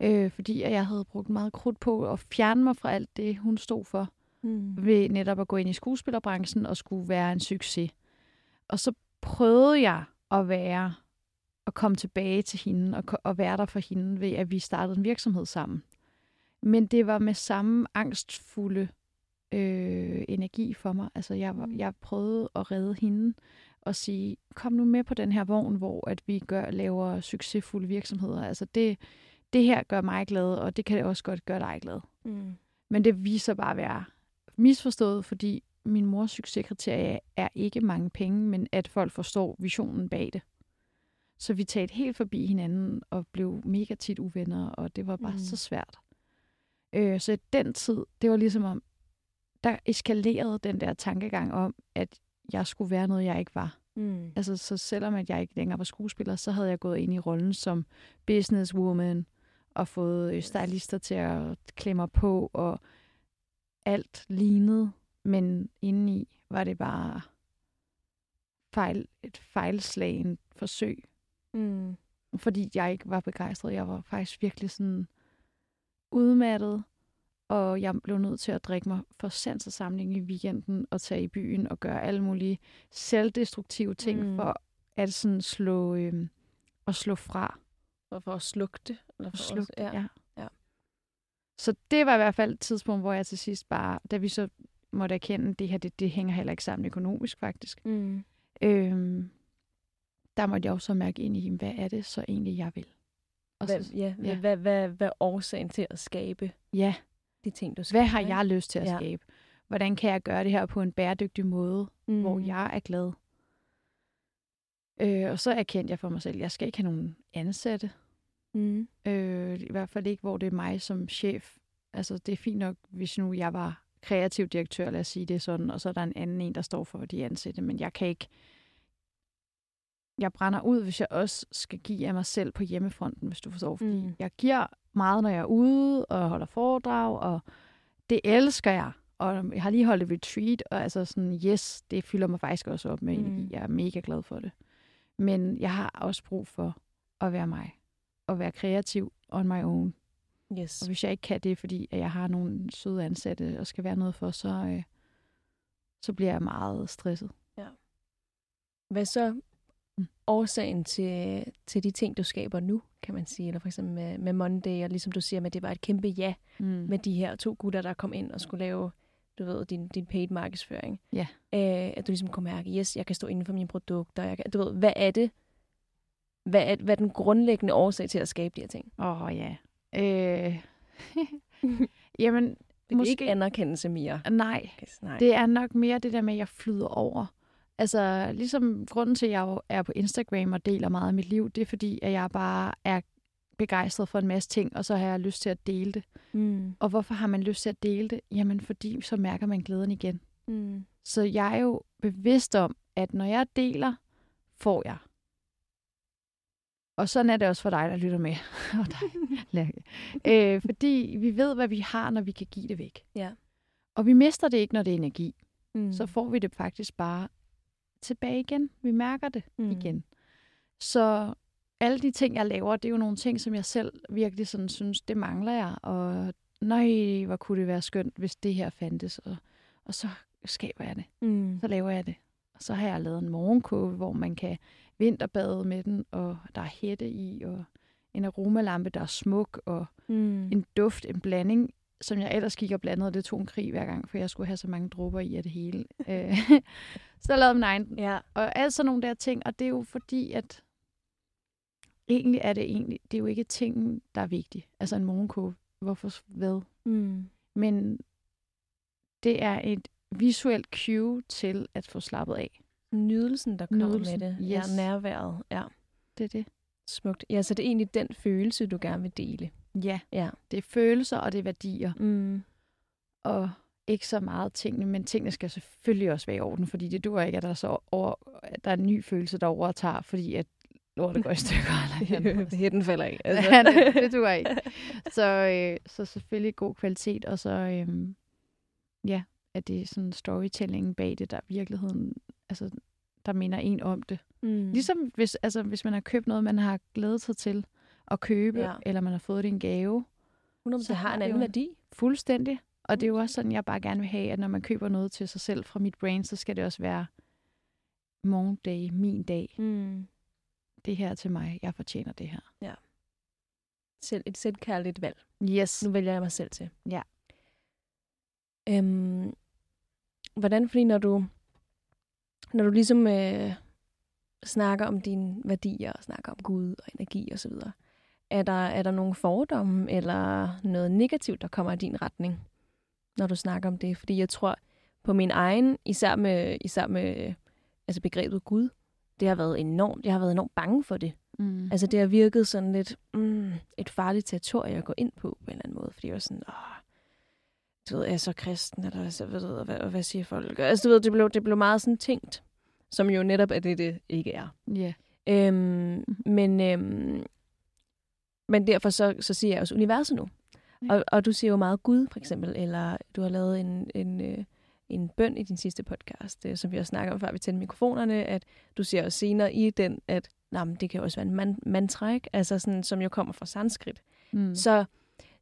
Øh, fordi jeg havde brugt meget krudt på at fjerne mig fra alt det, hun stod for, Mm. ved netop at gå ind i skuespillerbranchen og skulle være en succes. Og så prøvede jeg at være at komme tilbage til hende og, og være der for hende ved, at vi startede en virksomhed sammen. Men det var med samme angstfulde øh, energi for mig. Altså jeg, var, Mm. jeg prøvede at redde hende og sige, kom nu med på den her vogn, hvor at vi gør, laver succesfulde virksomheder. Altså det, det her gør mig glad, og det kan også godt gøre dig glad. Mm. Men det viser bare at være misforstået, fordi min mors succeskriterie er ikke mange penge, men at folk forstår visionen bag det. Så vi talte helt forbi hinanden og blev mega tit uvenner, og det var bare Mm. så svært. Øh, så i den tid, det var ligesom om, der eskalerede den der tankegang om, at jeg skulle være noget, jeg ikke var. Mm. Altså, så selvom at jeg ikke længere var skuespiller, så havde jeg gået ind i rollen som businesswoman og fået øh, stylister til at klemme på, og alt lignede, men indeni var det bare fejl, et fejlslagen forsøg, Mm. fordi jeg ikke var begejstret. Jeg var faktisk virkelig sådan udmattet, og jeg blev nødt til at drikke mig for sansersamling i weekenden og tage i byen og gøre alle mulige selvdestruktive ting Mm. for at sådan slå, øh, at slå fra. Og for at slukke det? Eller for Og slukke, ja. ja. Ja. Så det var i hvert fald et tidspunkt, hvor jeg til sidst bare, da vi så måtte erkende, at det her, det, det hænger heller ikke sammen økonomisk faktisk. Mm. Øhm, der måtte jeg jo så mærke ind i, hvad er det så egentlig, jeg vil? Og Hvad, så, ja, ja. Hvad, hvad, hvad er årsagen til at skabe ja, de ting, du skal? hvad har jeg lyst til at Ja. skabe? Hvordan kan jeg gøre det her på en bæredygtig måde, mm. hvor jeg er glad? Øh, og så erkendte jeg for mig selv, at jeg skal ikke have nogen ansatte. Mm. Øh, I hvert fald ikke, hvor det er mig som chef. Altså, det er fint nok, hvis nu jeg var kreativ direktør, lad os sige det sådan, og så er der en anden en, der står for de ansatte, men jeg kan ikke... Jeg brænder ud, hvis jeg også skal give af mig selv på hjemmefronten, hvis du forstår. Fordi Mm. jeg giver meget, når jeg er ude og holder foredrag, og det elsker jeg. Og jeg har lige holdt et retreat, og altså sådan, yes, det fylder mig faktisk også op med Mm. energi. Jeg er mega glad for det. Men jeg har også brug for at være mig. Og være kreativ on my own. Yes. Og hvis jeg ikke kan det, fordi at jeg har nogle søde ansatte og skal være noget for, så, øh, så bliver jeg meget stresset. Hvad så Mm. årsagen til, til de ting, du skaber nu, kan man sige? Eller for eksempel med, med Monday, og ligesom du siger, at det var et kæmpe ja Mm. med de her to gutter, der kom ind og skulle lave, du ved, din, din paid markedsføring. Ja. Øh, at du ligesom kunne mærke, yes, jeg kan stå inden for mine produkter. Jeg kan, du ved, hvad er det? Hvad er, hvad er den grundlæggende årsag til at skabe de her ting? Åh oh, ja. Øh. Jamen, Det er Måske- ikke anerkendelse mere. nej. Nej. Det er nok mere det der med, at jeg flyder over. Altså, ligesom grunden til, at jeg jo er på Instagram og deler meget af mit liv, det er fordi, at jeg bare er begejstret for en masse ting, og så har jeg lyst til at dele det. Mm. Og hvorfor har man lyst til at dele det? Jamen, fordi så mærker man glæden igen. Mm. Så jeg er jo bevidst om, at når jeg deler, får jeg. Og sådan er det også for dig, der lytter med. Og dig, Lærke. øh, fordi vi ved, hvad vi har, når vi kan give det væk. Ja. Og vi mister det ikke, når det er energi. Mm. Så får vi det faktisk bare tilbage igen. Vi mærker det Mm. igen. Så alle de ting, jeg laver, det er jo nogle ting, som jeg selv virkelig sådan synes, det mangler jeg. Og nej, hvor kunne det være skønt, hvis det her fandtes. Og, og så skaber jeg det. Mm. Så laver jeg det. Og så har jeg lavet en morgenkåbe, hvor man kan vinterbade med den, og der er hætte i, og en aromalampe, der er smuk, og Mm. en duft, en blanding, som jeg ellers gik og blandede, og det tog en krig hver gang, for jeg skulle have så mange dråber i af det hele. Øh, så lavede min egen. Ja. Og alt sådan nogle der ting, og det er jo fordi, at egentlig er det egentlig, det er jo ikke tingen, der er vigtig. Altså en morgenkåbe, hvorfor hvad? Mm. Men det er et visuelt cue til at få slappet af. Nydelsen, der kommer Nydelsen, med det. yes. Ja, nærværet. Ja, Det er det. smukt. Ja, så det er egentlig den følelse, du gerne vil dele. Ja, Ja. det er følelser, og det er værdier. Mm. og ikke så meget tingene, men tingene skal selvfølgelig også være i orden, fordi det duer ikke, at der, er så over, at der er en ny følelse, der overtager, fordi at lortet går i stykker. Hætten falder ikke. Altså. ja, det, det duer ikke. Så, øh, så selvfølgelig god kvalitet, og så øh, ja, at det er sådan storytelling bag det, der er virkeligheden, altså, der minder en om det. Mm. Ligesom hvis, altså, hvis man har købt noget, man har glædet sig til at købe, ja. eller man har fået det en gave. 100% så har en anden værdi. Fuldstændig. Og det er jo også sådan, jeg bare gerne vil have, at når man køber noget til sig selv fra mit brain, så skal det også være morgendag, min dag. Mm. Det her er til mig. Jeg fortjener det her. Ja. Selv, et selvkærligt valg. Yes. Nu vælger jeg mig selv til. Ja. Øhm, hvordan, fordi når du, når du ligesom øh, snakker om dine værdier, og snakker om Gud og energi og så videre, er der, er der nogle fordomme eller noget negativt, der kommer i din retning, når du snakker om det? Fordi jeg tror på min egen, især med, især med altså begrebet Gud, det har været enormt, jeg har været enormt bange for det. Mm. Altså det har virket sådan lidt mm, et farligt territorium at gå ind på, på en eller anden måde, fordi jeg var sådan, åh, du ved, er jeg så kristen, eller så, ved du, hvad, hvad siger folk? Altså du ved, det blev, det blev meget sådan tænkt, som jo netop er det, det ikke er. Ja. Yeah. Øhm, mm. Men, øhm, men derfor så, så siger jeg også universet nu. Og, og du siger jo meget Gud, for eksempel, eller du har lavet en, en, øh, en bøn i din sidste podcast, øh, som vi har snakket om, før vi tændte mikrofonerne, at du siger også senere i den, at nej, men det kan også være en man, mantra, ikke? Altså sådan, som jo kommer fra sanskrit. Mm. Så,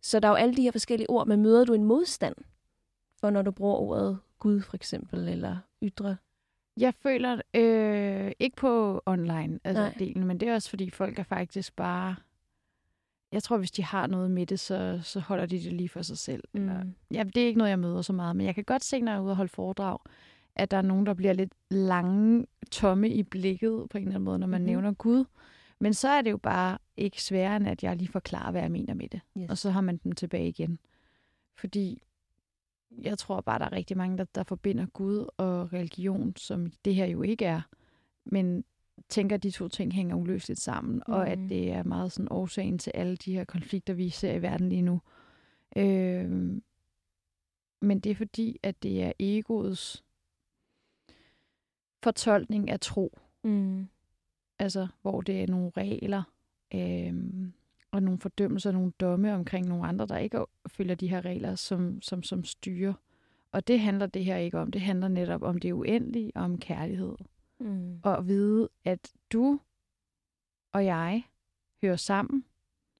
så der er jo alle de her forskellige ord, men møder du en modstand for, når du bruger ordet Gud, for eksempel, eller ydre? Jeg føler øh, ikke på online altså delen, men det er også fordi folk er faktisk bare jeg tror, hvis de har noget med det, så, så holder de det lige for sig selv. Mm. Eller, ja, det er ikke noget, jeg møder så meget, men jeg kan godt se, når jeg er ude og holde foredrag, at der er nogen, der bliver lidt lange, tomme i blikket på en eller anden måde, når man mm-hmm. nævner Gud. Men så er det jo bare ikke sværere, end at jeg lige forklarer, hvad jeg mener med det. Yes. Og så har man dem tilbage igen. Fordi jeg tror bare, der er rigtig mange, der, der forbinder Gud og religion, som det her jo ikke er. Men tænker, at de to ting hænger uløseligt sammen, mm. og at mm. det er meget sådan årsagen til alle de her konflikter, vi ser i verden lige nu. Øh, men det er fordi, at det er egoets fortolkning af tro. Mm. Altså, hvor det er nogle regler øh, og nogle fordømmelser, nogle domme omkring nogle andre, der ikke følger de her regler, som, som, som styrer. Og det handler det her ikke om. Det handler netop om det uendelige og om kærlighed. Mm. Og at vide, at du og jeg hører sammen,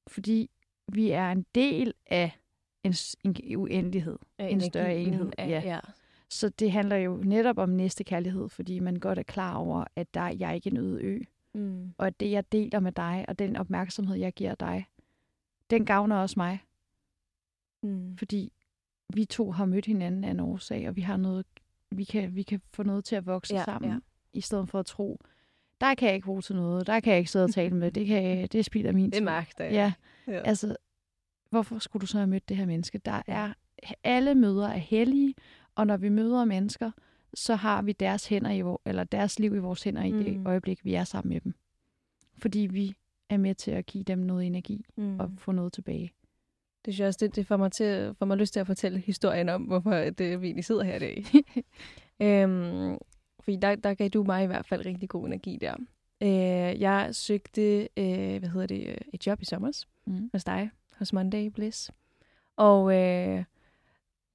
fordi vi er en del af en, en uendelighed, af en større enhed. Af, ja. ja. Så det handler jo netop om næste kærlighed, fordi man godt er klar over, at der, jeg er ikke en øde ø. Mm. Og at det, jeg deler med dig, og den opmærksomhed, jeg giver dig, den gavner også mig. Mm. Fordi vi to har mødt hinanden af en årsag, og vi har noget, vi kan, vi kan få noget til at vokse ja, sammen. Ja i stedet for at tro, der kan jeg ikke bruge til noget, der kan jeg ikke sidde og tale med, det, kan jeg, det spilder min tid. Det magter jeg. Ja. ja. Altså, hvorfor skulle du så have mødt det her menneske? Der er, alle møder er hellige, og når vi møder mennesker, så har vi deres hænder i vor, eller deres liv i vores hænder mm. i det mm. øjeblik, vi er sammen med dem. Fordi vi er med til at give dem noget energi mm. og få noget tilbage. Det synes jeg også, det, det får, mig til, får mig lyst til at fortælle historien om, hvorfor det, vi egentlig sidder her i dag. øhm, fordi der, der gav du mig i hvert fald rigtig god energi der. Øh, jeg søgte øh, hvad hedder det, øh, et job i sommer mm. hos dig, hos Monday Bliss. Og øh,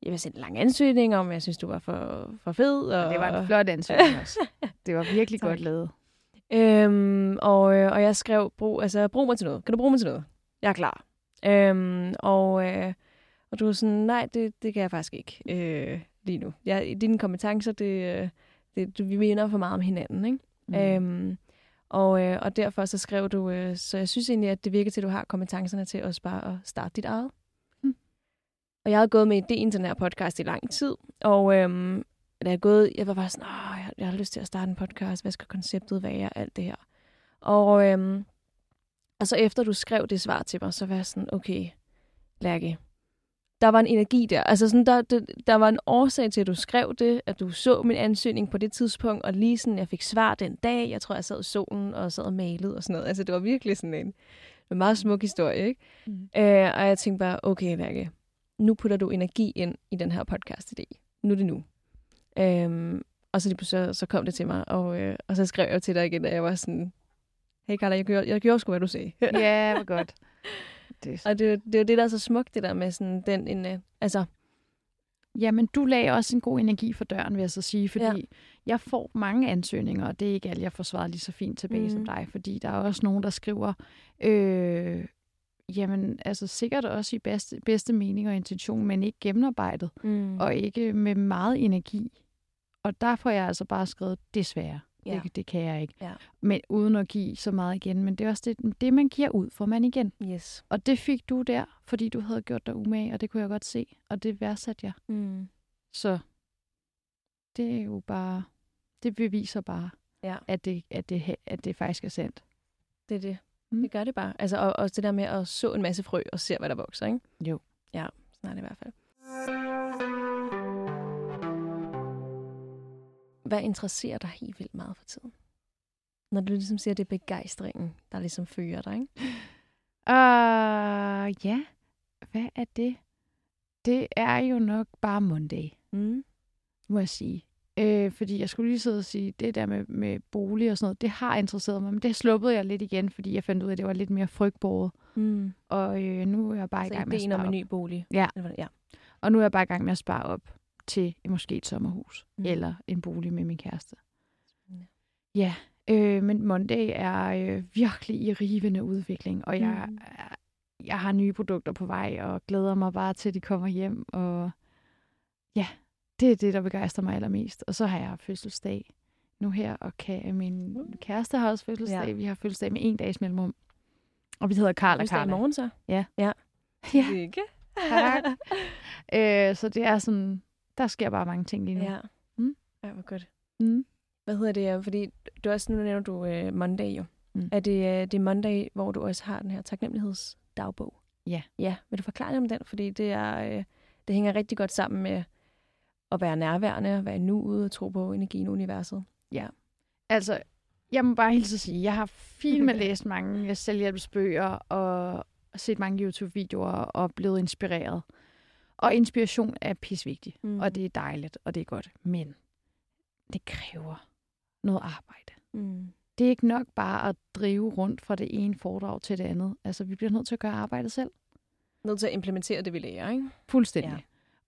jeg vil sende en lang ansøgning om, jeg synes, du var for, for fed. Og... Det var en flot ansøgning også. det var virkelig godt lavet. Øhm, og, øh, og jeg skrev, brug, altså, brug mig til noget. Kan du bruge mig til noget? Jeg er klar. Øhm, og, øh, og du var sådan, nej, det, det kan jeg faktisk ikke øh, lige nu. Jeg, dine kompetencer, det, øh, det, det, vi minder for meget om hinanden, ikke? Mm. Øhm, og, øh, og derfor så skrev du, øh, så jeg synes egentlig, at det virker til, at du har kompetencerne til også bare at starte dit eget. Mm. Og jeg har gået med ideen til den her podcast i lang tid, og øhm, da jeg, gået, jeg var bare sådan, Åh, jeg, jeg har lyst til at starte en podcast, hvad skal konceptet være, alt det her. Og, øhm, og så efter du skrev det svar til mig, så var jeg sådan, okay, Lærke, der var en energi der. Altså sådan, der, der, der var en årsag til, at du skrev det, at du så min ansøgning på det tidspunkt, og lige sådan, jeg fik svar den dag. Jeg tror, jeg sad i solen og sad og malede og sådan noget. Altså, det var virkelig sådan en, en meget smuk historie, ikke? Mm. Øh, og jeg tænkte bare, okay, Lærke, nu putter du energi ind i den her podcast-idé. Nu er det nu. Øhm, og så, så, så kom det til mig, og, øh, og så skrev jeg til dig igen, at jeg var sådan, hey Carla, jeg gjorde, jeg gjorde sgu, hvad du sagde. ja, hvor godt. Det. Og det, er det er jo det, der er så smukt, det der med sådan den, en, øh, altså, Jamen, du lagde også en god energi for døren, vil jeg så sige, fordi ja. jeg får mange ansøgninger, og det er ikke alle, jeg får svaret lige så fint tilbage mm. som dig, fordi der er også nogen, der skriver, øh, jamen, altså sikkert også i bedste, bedste mening og intention, men ikke gennemarbejdet, mm. og ikke med meget energi. Og der får jeg altså bare skrevet, desværre. Ja. Det, det kan jeg ikke. Ja. Men uden at give så meget igen. Men det er også det, det man giver ud, får man igen. yes. Og det fik du der, fordi du havde gjort dig umage, og det kunne jeg godt se. Og det værdsatte jeg. Mm. Så det er jo bare, det beviser bare, Ja. at, det, at, det, at det faktisk er sandt. Det er det. Mm. Det gør det bare. Altså, og også det der med at så en masse frø og se, hvad der vokser, ikke? Jo. Ja, sådan er det i hvert fald. Hvad interesserer dig helt vildt meget for tiden? Når du ligesom siger, det er begejstringen, der ligesom fører dig, ikke? Uh, ja, hvad er det? Det er jo nok bare Monday, Mm. må jeg sige. Øh, fordi jeg skulle lige sidde og sige, det der med, med bolig og sådan noget, det har interesseret mig, men det sluppede jeg lidt igen, fordi jeg fandt ud af, at det var lidt mere frygtbordet. Mm. Og øh, nu er jeg bare i Så gang med at om spare en op. ny bolig. Ja. Ja. Og nu er jeg bare i gang med at spare op til måske et sommerhus, Mm. eller en bolig med min kæreste. Spændende. Ja, øh, men Monday er øh, virkelig i rivende udvikling, og jeg, Mm. jeg har nye produkter på vej, og glæder mig bare til, at de kommer hjem. Og ja, det er det, der begejstrer mig allermest. Og så har jeg fødselsdag nu her, og kan, min Mm. kæreste har også fødselsdag. Ja. Vi har fødselsdag med en dags mellemrum. Og vi hedder Karl og Fødselsdag i Karla. morgen så? Ja. Ja. Ja. Ikke? Tak. øh, så det er sådan, der sker bare mange ting lige nu. ja. Mm. Ja, hvor godt. Mm. Hvad hedder det? øh, Fordi du også, nu nævner du uh, Monday jo. Mm. Er det, uh, det er Monday, hvor du også har den her taknemmelighedsdagbog? Ja. Ja, vil du forklare lidt om den? Fordi det, er, uh, det hænger rigtig godt sammen med at være nærværende, at være i nuet, tro på energien i universet. Altså, jeg må bare hilse at sige, jeg har fint med læst mange selvhjælpsbøger og set mange YouTube-videoer og blevet inspireret. Og inspiration er pisvigtig, Mm. og det er dejligt, og det er godt. Men det kræver noget arbejde. Mm. Det er ikke nok bare at drive rundt fra det ene foredrag til det andet. Altså, vi bliver nødt til at gøre arbejdet selv. Nødt til at implementere det, vi lærer, ikke? Fuldstændig. Ja.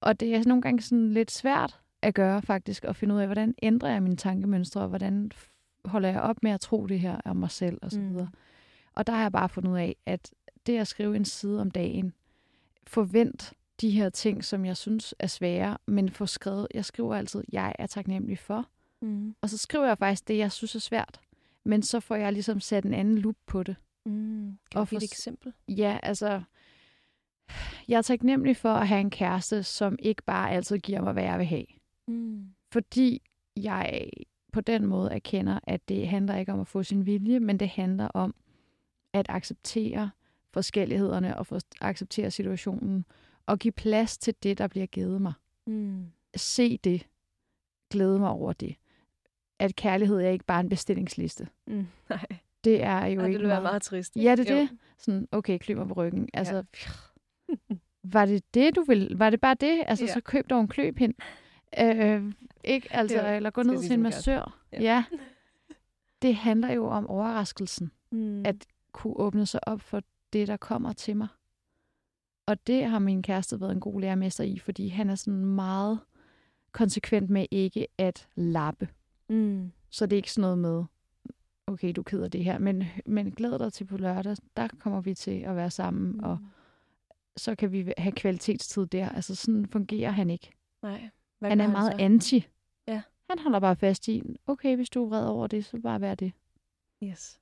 Og det er nogle gange sådan lidt svært at gøre faktisk, at finde ud af, hvordan ændrer jeg mine tankemønstre, og hvordan holder jeg op med at tro det her om mig selv, og så Mm. videre. Og der har jeg bare fundet ud af, at det at skrive en side om dagen, forvent de her ting, som jeg synes er svære, men få skrevet, jeg skriver altid, jeg er taknemmelig for, Mm. og så skriver jeg faktisk det, jeg synes er svært, men så får jeg ligesom sat en anden loop på det. Mm. Kan Og du give et eksempel? Ja, altså, jeg er taknemmelig for at have en kæreste, som ikke bare altid giver mig, hvad jeg vil have. Mm. Fordi jeg på den måde erkender, at det handler ikke om at få sin vilje, men det handler om at acceptere forskellighederne og for, acceptere situationen og give plads til det, der bliver givet mig. Mm. Se det. Glæde mig over det. At kærlighed er ikke bare en bestillingsliste. Mm. Nej, Det er jo det ikke ville være meget trist. Ja, det er Jo. det. Sådan, okay, klø mig på ryggen. Altså, var det det, du ville? Var det bare det? Altså, Ja. ja. så køb dog en kløpind. Øh, ikke? Altså, Ja, eller gå ned til en massør. Ja. Ja. ja. Det handler jo om overraskelsen. Mm. At kunne åbne sig op for det, der kommer til mig. Og det har min kæreste været en god lærermester i, fordi han er sådan meget konsekvent med ikke at lappe. Mm. Så det er ikke sådan noget med, okay, du keder det her, men, men glæd dig til på lørdag, der kommer vi til at være sammen, mm. og så kan vi have kvalitetstid der. Altså sådan fungerer han ikke. Nej. Hvad han er meget så? anti. Ja. Han holder bare fast i, okay, hvis du er vred over det, så bare vær det. Yes.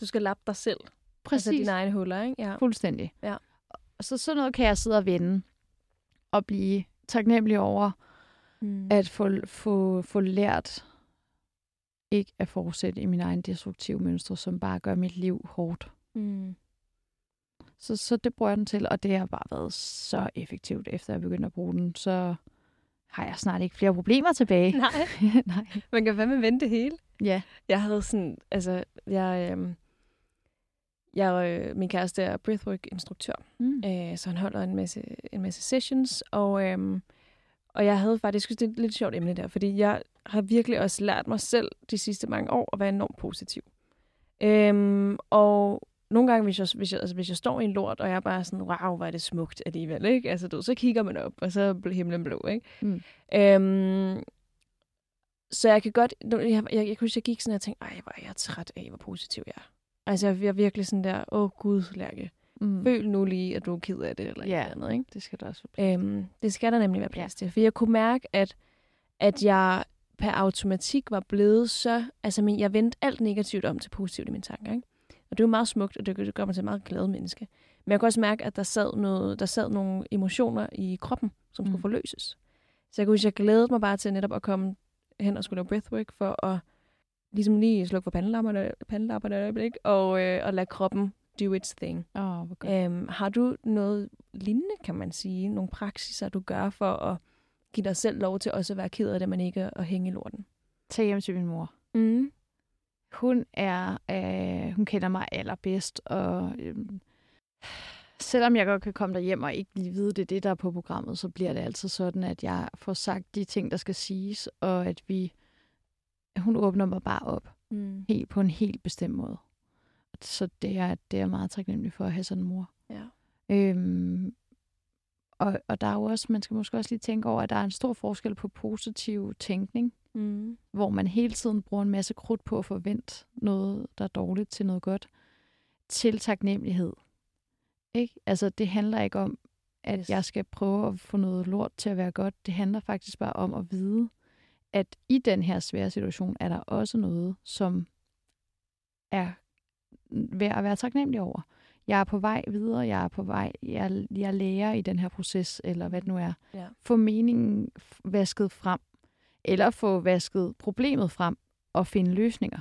Du skal lappe dig selv. Præcis. Altså dine egne huller, ikke? Ja. Fuldstændig. Ja. Og så sådan noget kan jeg sidde og vende og blive taknemmelig over Mm. at få, få, få lært ikke at fortsætte i mine egne destruktive mønstre, som bare gør mit liv hårdt. Mm. Så, så det bruger jeg den til, og det har bare været så effektivt, efter jeg begyndte at bruge den. Så har jeg snart ikke flere problemer tilbage. Nej, Nej. man kan fandme vente det hele. Ja. Jeg havde sådan, altså, jeg, øhm, jeg øh, min kæreste er breathwork-instruktør, Mm. øh, så han holder en masse, en masse sessions, og, øhm, og jeg havde faktisk, det er et lidt sjovt emne der, fordi jeg har virkelig også lært mig selv de sidste mange år at være enormt positiv. Øhm, og nogle gange, hvis jeg, hvis, jeg, altså, hvis jeg står i en lort, og jeg er bare sådan, wow, hvor er det smukt alligevel, ikke? Altså, du, så kigger man op, og så bliver himlen blå, ikke? Mm. Øhm, så jeg kan godt, jeg, jeg, jeg, jeg, jeg gik sådan, og jeg tænkte, ej, hvor er jeg træt af, hvor positiv jeg er. Altså, jeg er virkelig sådan der, åh oh, gud, Lærke, Mm. føl nu lige, at du er ked af det, eller Ja. andet, ikke? Det skal der også være. Øhm, det skal der nemlig være plads til. For jeg kunne mærke, at, at jeg per automatik var blevet så... Altså, min, jeg vendte alt negativt om til positivt i mine tanker. Ikke? Og det er jo meget smukt, og det, det gør mig til et meget glad menneske. Men jeg kunne også mærke, at der sad, noget, der sad nogle emotioner i kroppen, som skulle Mm. forløses. Så jeg kunne huske, jeg glædede mig bare til netop at komme hen og skulle lave breathwork, for at ligesom lige slukke for pandelapperne, pandelapperne et øjeblik, og, øh, og lade kroppen do its thing. Oh, hvor godt. Øhm, har du noget lignende, kan man sige? Nogle praksiser, du gør for at give dig selv lov til også at være ked af det, men ikke at hænge i lorten? Tag hjem til min mor. Mm. Hun er, øh, hun kender mig allerbedst, og øh, selvom jeg godt kan komme derhjem og ikke lige vide, det er det, der er på programmet, så bliver det altid sådan, at jeg får sagt de ting, der skal siges, og at vi, hun åbner mig bare op Mm. helt på en helt bestemt måde. Så det er, det er jeg meget taknemmelig for at have sådan en mor. Ja. Øhm, og, og der er jo også, man skal måske også lige tænke over, at der er en stor forskel på positiv tænkning, Mm. hvor man hele tiden bruger en masse krudt på at forvente noget, der er dårligt til noget godt, til taknemmelighed. Ikke? Altså, det handler ikke om, at Yes. yes. jeg skal prøve at få noget lort til at være godt. Det handler faktisk bare om at vide, at i den her svære situation er der også noget, som er værd at være taknemmelig over. Jeg er på vej videre, jeg er på vej, jeg, jeg lærer i den her proces, eller hvad det nu er. Ja. Få meningen vasket frem, eller få vasket problemet frem og finde løsninger.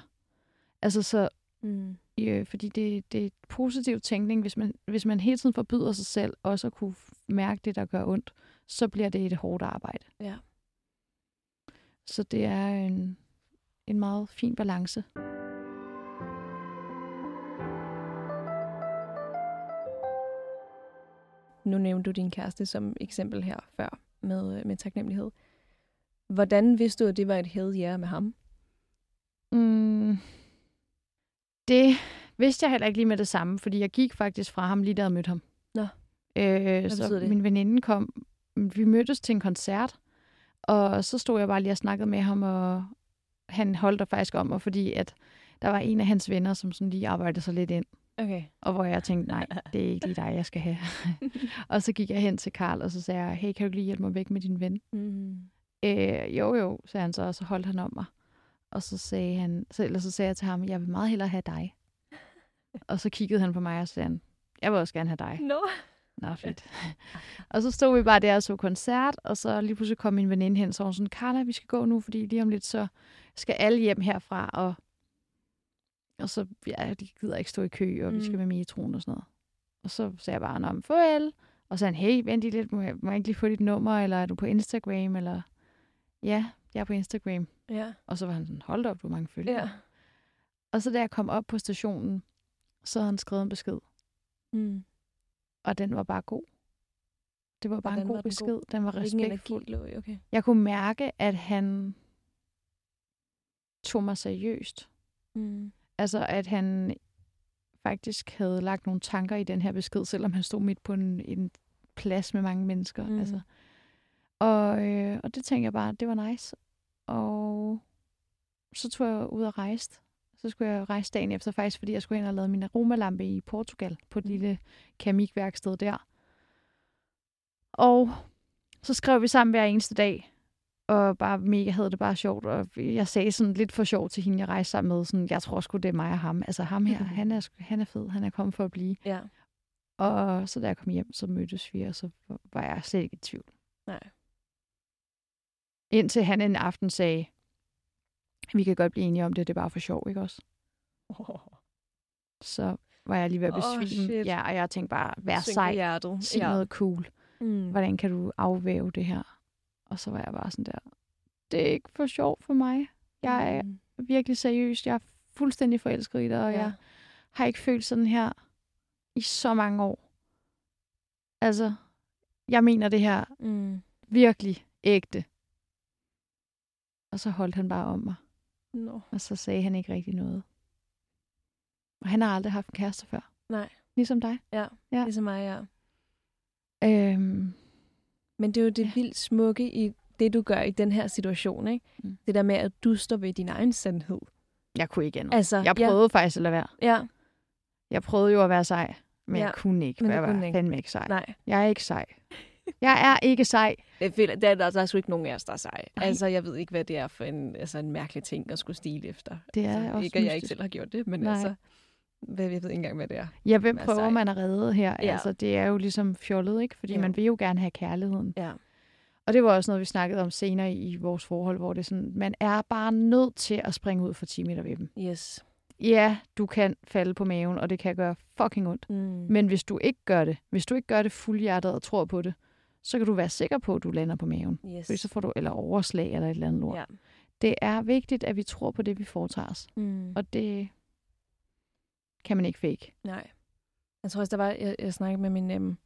Altså så, Mm. øh, fordi det, det er positiv tænkning, hvis man, hvis man hele tiden forbyder sig selv også at kunne mærke det, der gør ondt, så bliver det et hårdt arbejde. Ja. Så det er en, en meget fin balance. Nu nævnte du din kæreste som eksempel her før med, øh, med taknemmelighed. Hvordan vidste du, at det var et hell yeah med ham? Mm, det vidste jeg heller ikke lige med det samme, fordi jeg gik faktisk fra ham lige da jeg mødte ham. Nå. Øh, så betyder det? min veninde kom, vi mødtes til en koncert, og så stod jeg bare lige og snakkede med ham, og han holdt der faktisk om mig, fordi at der var en af hans venner, som sådan lige arbejdede sig lidt ind. Okay. Og hvor jeg tænkte, nej, det er ikke lige dig, jeg skal have. og så gik jeg hen til Karl, og så sagde jeg, hey, kan du lige hjælpe mig væk med din ven? Mm. Øh, jo, jo, sagde han så, og så holdt han om mig. Og så sagde han, så, eller så sagde jeg til ham, jeg vil meget hellere have dig. og så kiggede han på mig og sagde, han, jeg vil også gerne have dig. Nå. Nå, fedt. og så stod vi bare der og så koncert, og så lige pludselig kom min veninde hen, så hun sådan, Carla, vi skal gå nu, fordi lige om lidt, så skal alle hjem herfra, og, og så, ja, de gider ikke stå i kø, og mm. vi skal Mm. med metroen og sådan noget. Og så sagde jeg bare, om farvel. Og så han, hey, vent lige lidt, må jeg, må jeg ikke lige få dit nummer, eller er du på Instagram, eller... Ja, jeg er på Instagram. Ja. Og så var han sådan, hold op, du har mange følgere. Ja. Og så da jeg kom op på stationen, så havde han skrevet en besked, Mm. Og den var bare god. Det var bare Hvordan en god besked. god? Den var respektfuld. lå i? Okay. Jeg kunne mærke, at han tog mig seriøst. Mm. Altså, at han faktisk havde lagt nogle tanker i den her besked, selvom han stod midt på en, en plads med mange mennesker. Mm. Altså. Og, øh, og det tænkte jeg bare, det var nice. Og så tog jeg ud og rejste. Så skulle jeg rejse dagen efter faktisk, fordi jeg skulle hen og lave min aromalampe i Portugal på et Mm. lille keramikværksted der. Og så skrev vi sammen hver eneste dag, og bare mega havde det bare sjovt. Og jeg sagde sådan lidt for sjov til hende, jeg rejste sammen med, sådan, jeg tror sgu, det er mig og ham. Altså ham her, han, er, han er fed, han er kommet for at blive. Ja. Og så da jeg kom hjem, så mødtes vi, og så var jeg slet ikke i tvivl. Nej. Indtil han en aften sagde, vi kan godt blive enige om det, det er bare for sjov, ikke også? Så var jeg lige ved at besvime. shit. ja, og jeg tænkte bare, vær sej, hjertet. sig noget cool. Mm. Hvordan kan du afvæve det her? Og så var jeg bare sådan der, det er ikke for sjov for mig. Jeg er Mm. virkelig seriøs. Jeg er fuldstændig forelsket i dig, og Ja. jeg har ikke følt sådan her i så mange år. Altså, jeg mener det her Mm. virkelig ægte. Og så holdt han bare om mig, Nå. og så sagde han ikke rigtig noget. Og han har aldrig haft en kæreste før. Nej. Ligesom dig. Ja, Ja. ligesom mig, ja. Øhm, Men det er jo det Ja. vildt smukke i det, du gør i den her situation, ikke? Mm. Det der med, at du står ved din egen sandhed. jeg kunne ikke andet. Altså, Jeg prøvede ja. faktisk at lade være. Ja, Jeg prøvede jo at være sej, men Ja, jeg kunne ikke. men jeg kunne var ikke. fandme ikke sej. nej. Jeg er ikke sej. Jeg er ikke sej. Jeg føler, der, der, der er sgu ikke nogen af os, der er seje. Nej. Altså, jeg ved ikke, hvad det er for en, altså, en mærkelig ting at skulle stile efter. Det er altså, også Ikke, at jeg ikke selv har gjort det, men Nej. altså, hvad, jeg ved ikke engang, hvad det er. Ja, hvem Være prøver sej. man at redde her? Ja. Altså, det er jo ligesom fjollet, ikke? Fordi Ja. man vil jo gerne have kærligheden. Ja. Og det var også noget, vi snakkede om senere i, i vores forhold, hvor det er sådan, man er bare nødt til at springe ud for 10 meter ved dem. Yes. Ja, du kan falde på maven, og det kan gøre fucking ondt. Mm. Men hvis du ikke gør det, hvis du ikke gør det fuldhjertet og tror på det, så kan du være sikker på, at du lander på maven. yes. Fordi så får du, eller overslag eller et eller andet lort. Ja. Det er vigtigt, at vi tror på det, vi foretager os. Mm. Og det kan man ikke fake. Nej. Jeg tror også, der var, jeg, jeg snakkede med min, øhm,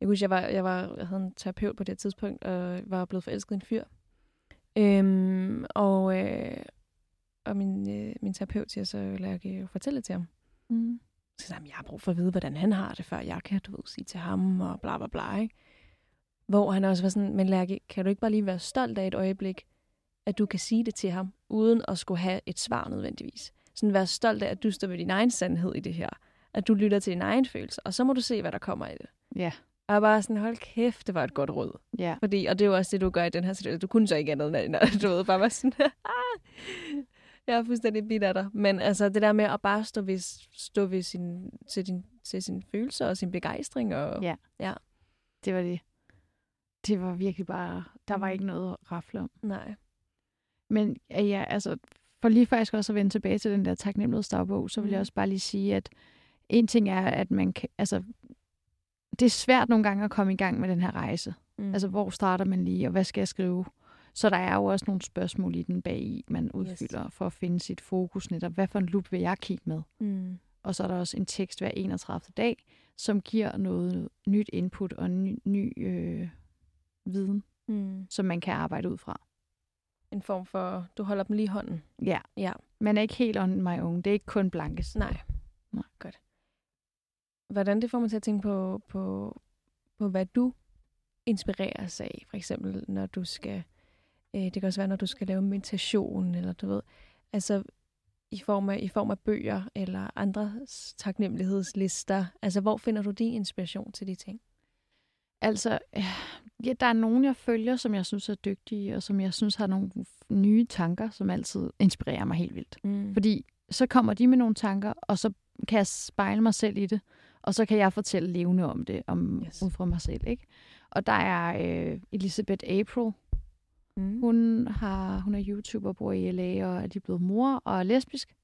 jeg kunne jeg, var, jeg, var, jeg havde en terapeut på det tidspunkt, og var blevet forelsket i en fyr. Øhm, og, øh, og min, øh, min terapeut siger så, lad jeg fortælle til ham. Mm. Så han, jeg har brug for at vide, hvordan han har det, før jeg kan, du ved, sige til ham, og bla bla bla, ikke? Hvor han også var sådan, men Lærke, kan du ikke bare lige være stolt af et øjeblik, at du kan sige det til ham, uden at skulle have et svar nødvendigvis. Sådan være stolt af, at du står ved din egen sandhed i det her. At du lytter til din egen følelse, og så må du se, hvad der kommer i det. Ja. Og jeg bare sådan, hold kæft, det var et godt råd. Ja. Fordi, og det er jo også det, du gør i den her situation. Du kunne så ikke andet, end at du ved, bare var sådan, "Ah, jeg er fuldstændig bit af dig. Men altså, det der med at bare stå ved, stå ved sin, til, din, til sin følelser og sin begejstring. Og, Ja. ja. Det var det. Det var virkelig bare, der var Mm. ikke noget at rafle om. Nej. Men øh, ja, altså, for lige faktisk også at vende tilbage til den der taknemmelighedsdagbog, så vil Mm. jeg også bare lige sige, at en ting er, at man kan, altså, det er svært nogle gange at komme i gang med den her rejse. Mm. Altså, hvor starter man lige, og hvad skal jeg skrive? Så der er jo også nogle spørgsmål i den bag man udfylder yes. for at finde sit fokus netop. Hvad for en loop vil jeg kigge med? mm. Og så er der også en tekst hver 31. dag, som giver noget nyt input og ny, ny øh, viden, Mm. som man kan arbejde ud fra. En form for, du holder dem lige i hånden. Ja, Ja. man er ikke helt on my own. Det er ikke kun blankes. Nej. Nej. Godt. Hvordan det får mig til at tænke på, på, på hvad du inspireres af, for eksempel når du skal, øh, det kan også være, når du skal lave meditation, eller du ved, altså i form af, i form af bøger, eller andre taknemmelighedslister. Altså, hvor finder du din inspiration til de ting? Altså, ja, der er nogen, jeg følger, som jeg synes er dygtige, og som jeg synes har nogle nye tanker, som altid inspirerer mig helt vildt. Mm. Fordi så kommer de med nogle tanker, og så kan jeg spejle mig selv i det, og så kan jeg fortælle levende om det, om, yes. ud fra mig selv. Ikke? Og der er øh, Elizabeth April, Mm. hun, har, hun er YouTuber, bor i LA, og er lige blevet mor og er lesbisk,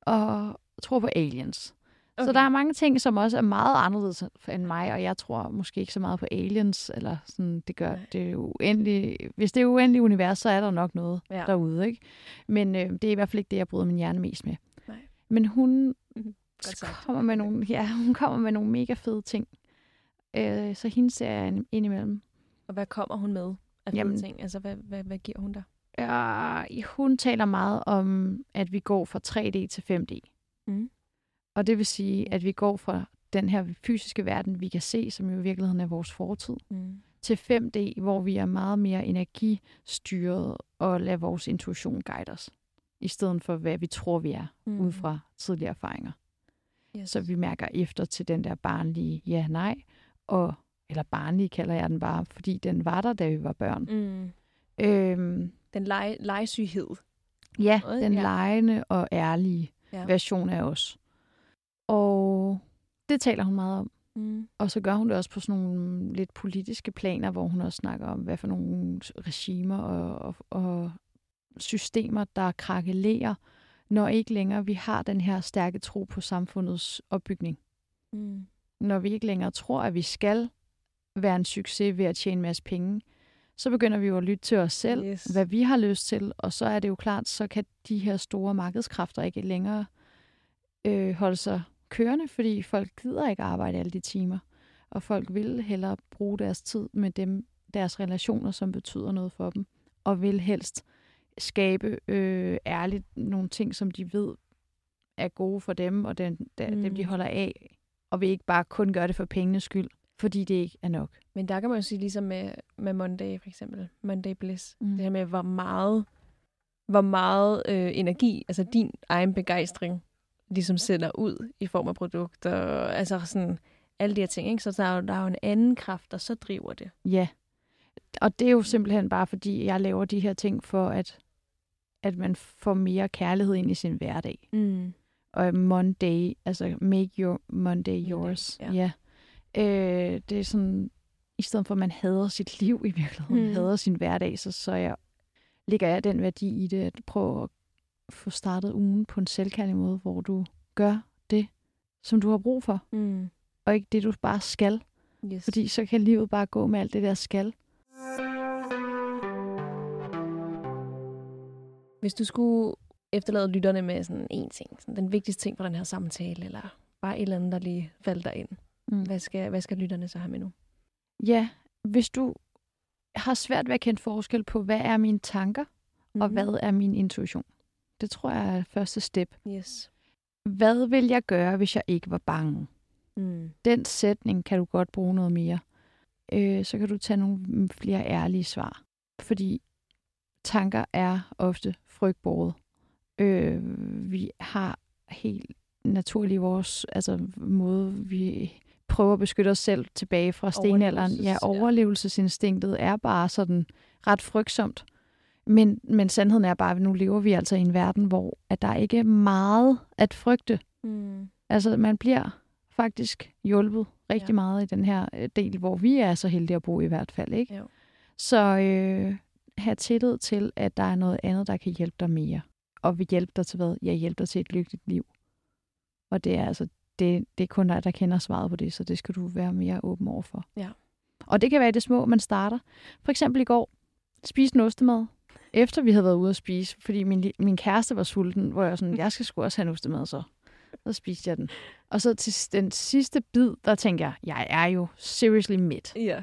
og tror på aliens. Okay. Så der er mange ting, som også er meget anderledes end mig, og jeg tror måske ikke så meget på aliens, eller sådan, det gør Nej. det uendelige. Hvis det er uendelige univers, så er der nok noget Ja. derude, ikke? Men øh, det er i hvert fald ikke det, jeg bryder min hjerne mest med. Nej. Men hun sagt. kommer med nogle, ja, hun kommer med nogle mega fede ting. Øh, så hende ser jeg ind- indimellem. Og hvad kommer hun med af fede Jamen- ting? Altså, hvad, hvad, hvad giver hun dig? Øh, hun taler meget om, at vi går fra 3D til 5D. Mm. Og det vil sige, at vi går fra den her fysiske verden, vi kan se, som jo i virkeligheden er vores fortid, Mm. til 5D, hvor vi er meget mere energistyret og lader vores intuition guide os, i stedet for, hvad vi tror, vi er, Mm. ud fra tidligere erfaringer. Yes. Så vi mærker efter til den der barnlige ja-nej, og, eller barnlige kalder jeg den bare, fordi den var der, da vi var børn. Mm. Øhm, Den lege, legesyghed. ja, den ja. legende og ærlige ja. version af os. Og det taler hun meget om. Mm. Og så gør hun det også på sådan nogle lidt politiske planer, hvor hun også snakker om, hvad for nogle regimer og, og, og systemer, der krakelerer, når ikke længere vi har den her stærke tro på samfundets opbygning. Mm. Når vi ikke længere tror, at vi skal være en succes ved at tjene en masse penge, så begynder vi jo at lytte til os selv, Yes. hvad vi har lyst til, og så er det jo klart, så kan de her store markedskræfter ikke længere øh, holde sig kørende, fordi folk gider ikke arbejde alle de timer, og folk vil hellere bruge deres tid med dem, deres relationer, som betyder noget for dem, og vil helst skabe øh, ærligt nogle ting, som de ved er gode for dem, og den, der, mm. dem, de Mm. holder af, og vi ikke bare kun gør det for pengenes skyld, fordi det ikke er nok. Men der kan man jo sige, ligesom med, med Monday for eksempel, Monday Bliss, mm. det her med, hvor meget, hvor meget øh, energi, altså din egen begejstring, ligesom sender ud i form af produkter, og altså sådan alle de her ting, ikke? Så der er, jo, der er jo en anden kraft, der så driver det. Ja. Og det er jo simpelthen bare, fordi jeg laver de her ting for, at, at man får mere kærlighed ind i sin hverdag. Mm. Og Monday, altså make your Monday yours. ja. ja. Øh, det er sådan, i stedet for at man hader sit liv i virkeligheden, mm. hader sin hverdag, så, så jeg, ligger jeg den værdi i det, at prøve at få startet ugen på en selvkærlig måde, hvor du gør det, som du har brug for, Mm. og ikke det, du bare skal. Yes. Fordi så kan livet bare gå med alt det der skal. Hvis du skulle efterlade lytterne med sådan en ting, sådan den vigtigste ting fra den her samtale, eller bare et eller andet, der lige faldt dig ind, Mm. hvad skal, hvad skal lytterne så have med nu? Ja, hvis du har svært ved at kende forskel på, hvad er mine tanker, mm-hmm. og hvad er min intuition. Det tror jeg er første step. Yes. Hvad vil jeg gøre, hvis jeg ikke var bange? Mm. Den sætning kan du godt bruge noget mere. Øh, så kan du tage nogle flere ærlige svar. Fordi tanker er ofte frygtbåret. Øh, vi har helt naturligt vores altså, måde, vi prøver at beskytte os selv tilbage fra stenalderen. Ja. overlevelsesinstinktet er bare sådan ret frygtsomt. Men, men sandheden er bare, at nu lever vi altså i en verden, hvor at der ikke er meget at frygte. Mm. Altså, man bliver faktisk hjulpet rigtig Ja. meget i den her øh, del, hvor vi er så heldige at bo i hvert fald, ikke? Jo. Så øh, have tillid til, at der er noget andet, der kan hjælpe dig mere. Og vi hjælper dig til hvad? Jeg hjælper dig til et lykkeligt liv. Og det er altså, det, det er kun dig, der kender svaret på det, så det skal du være mere åben over for. Ja. Og det kan være det små, man starter. For eksempel i går, spiste en ostemad, efter vi havde været ude at spise, fordi min, min kæreste var sulten, hvor jeg var sådan, jeg skal sgu også have en ostemad så. Så spiste jeg den. Og så til den sidste bid, der tænkte jeg, jeg er jo seriously midt. Ja.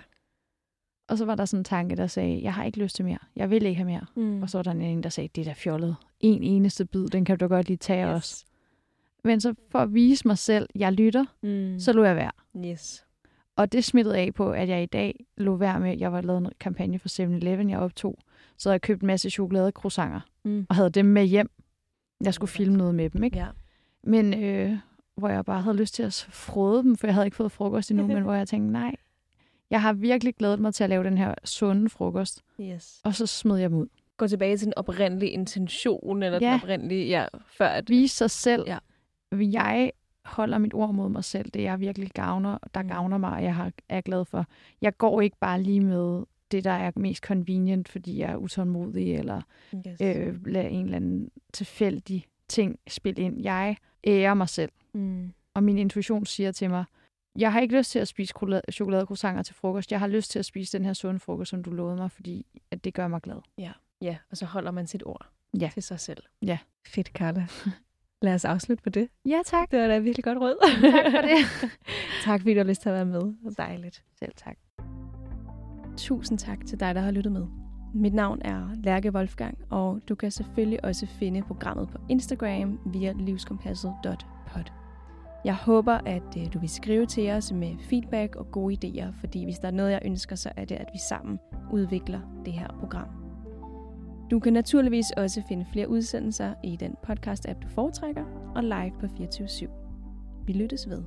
Og så var der sådan en tanke, der sagde, jeg har ikke lyst til mere. Jeg vil ikke have mere. Mm. Og så var der en, der sagde, det er da fjollet. En eneste bid, den kan du godt lige tage yes. også. Men så for at vise mig selv, jeg lytter, Mm. så lå jeg være. Yes. Og det smittede af på, at jeg i dag lå være med, jeg var lavet en kampagne for 7-Eleven, jeg optog. Så jeg købt en masse chokoladecroissanter Mm. og havde dem med hjem. Jeg skulle filme noget med dem, ikke? Ja. Men øh, hvor jeg bare havde lyst til at frode dem, for jeg havde ikke fået frokost endnu, men hvor jeg tænkte, nej, jeg har virkelig glædet mig til at lave den her sunde frokost. Yes. Og så smed jeg dem ud. Gå tilbage til den oprindelige intention, eller Ja. den oprindelige, ja, før at... Vise sig selv. Ja. Jeg holder mit ord mod mig selv. Det jeg virkelig gavner, der Mm. gavner mig, og jeg har, er glad for. Jeg går ikke bare lige med det, der er mest convenient, fordi jeg er utålmodig, eller Yes. øh, lader en eller anden tilfældig ting spille ind. Jeg ærer mig selv, Mm. og min intuition siger til mig, jeg har ikke lyst til at spise chokolade- chokoladecroissanter til frokost. Jeg har lyst til at spise den her sunde frokost, som du lovede mig, fordi at det gør mig glad. Ja, og så holder man sit ord Ja. til sig selv. Ja. Fedt, Carla. Lad os afslutte på det. Ja, tak. Det var da virkelig godt råd. Tak for det. tak fordi du har lyst til at være med. Det var dejligt. Selv tak. Tusind tak til dig, der har lyttet med. Mit navn er Lærke Wolfgang, og du kan selvfølgelig også finde programmet på Instagram via livskompasset.pod. Jeg håber, at øh, du vil skrive til os med feedback og gode idéer, fordi hvis der er noget, jeg ønsker, så er det, at vi sammen udvikler det her program. Du kan naturligvis også finde flere udsendelser i den podcast-app, du foretrækker, og live på 24 /7. Vi lyttes ved.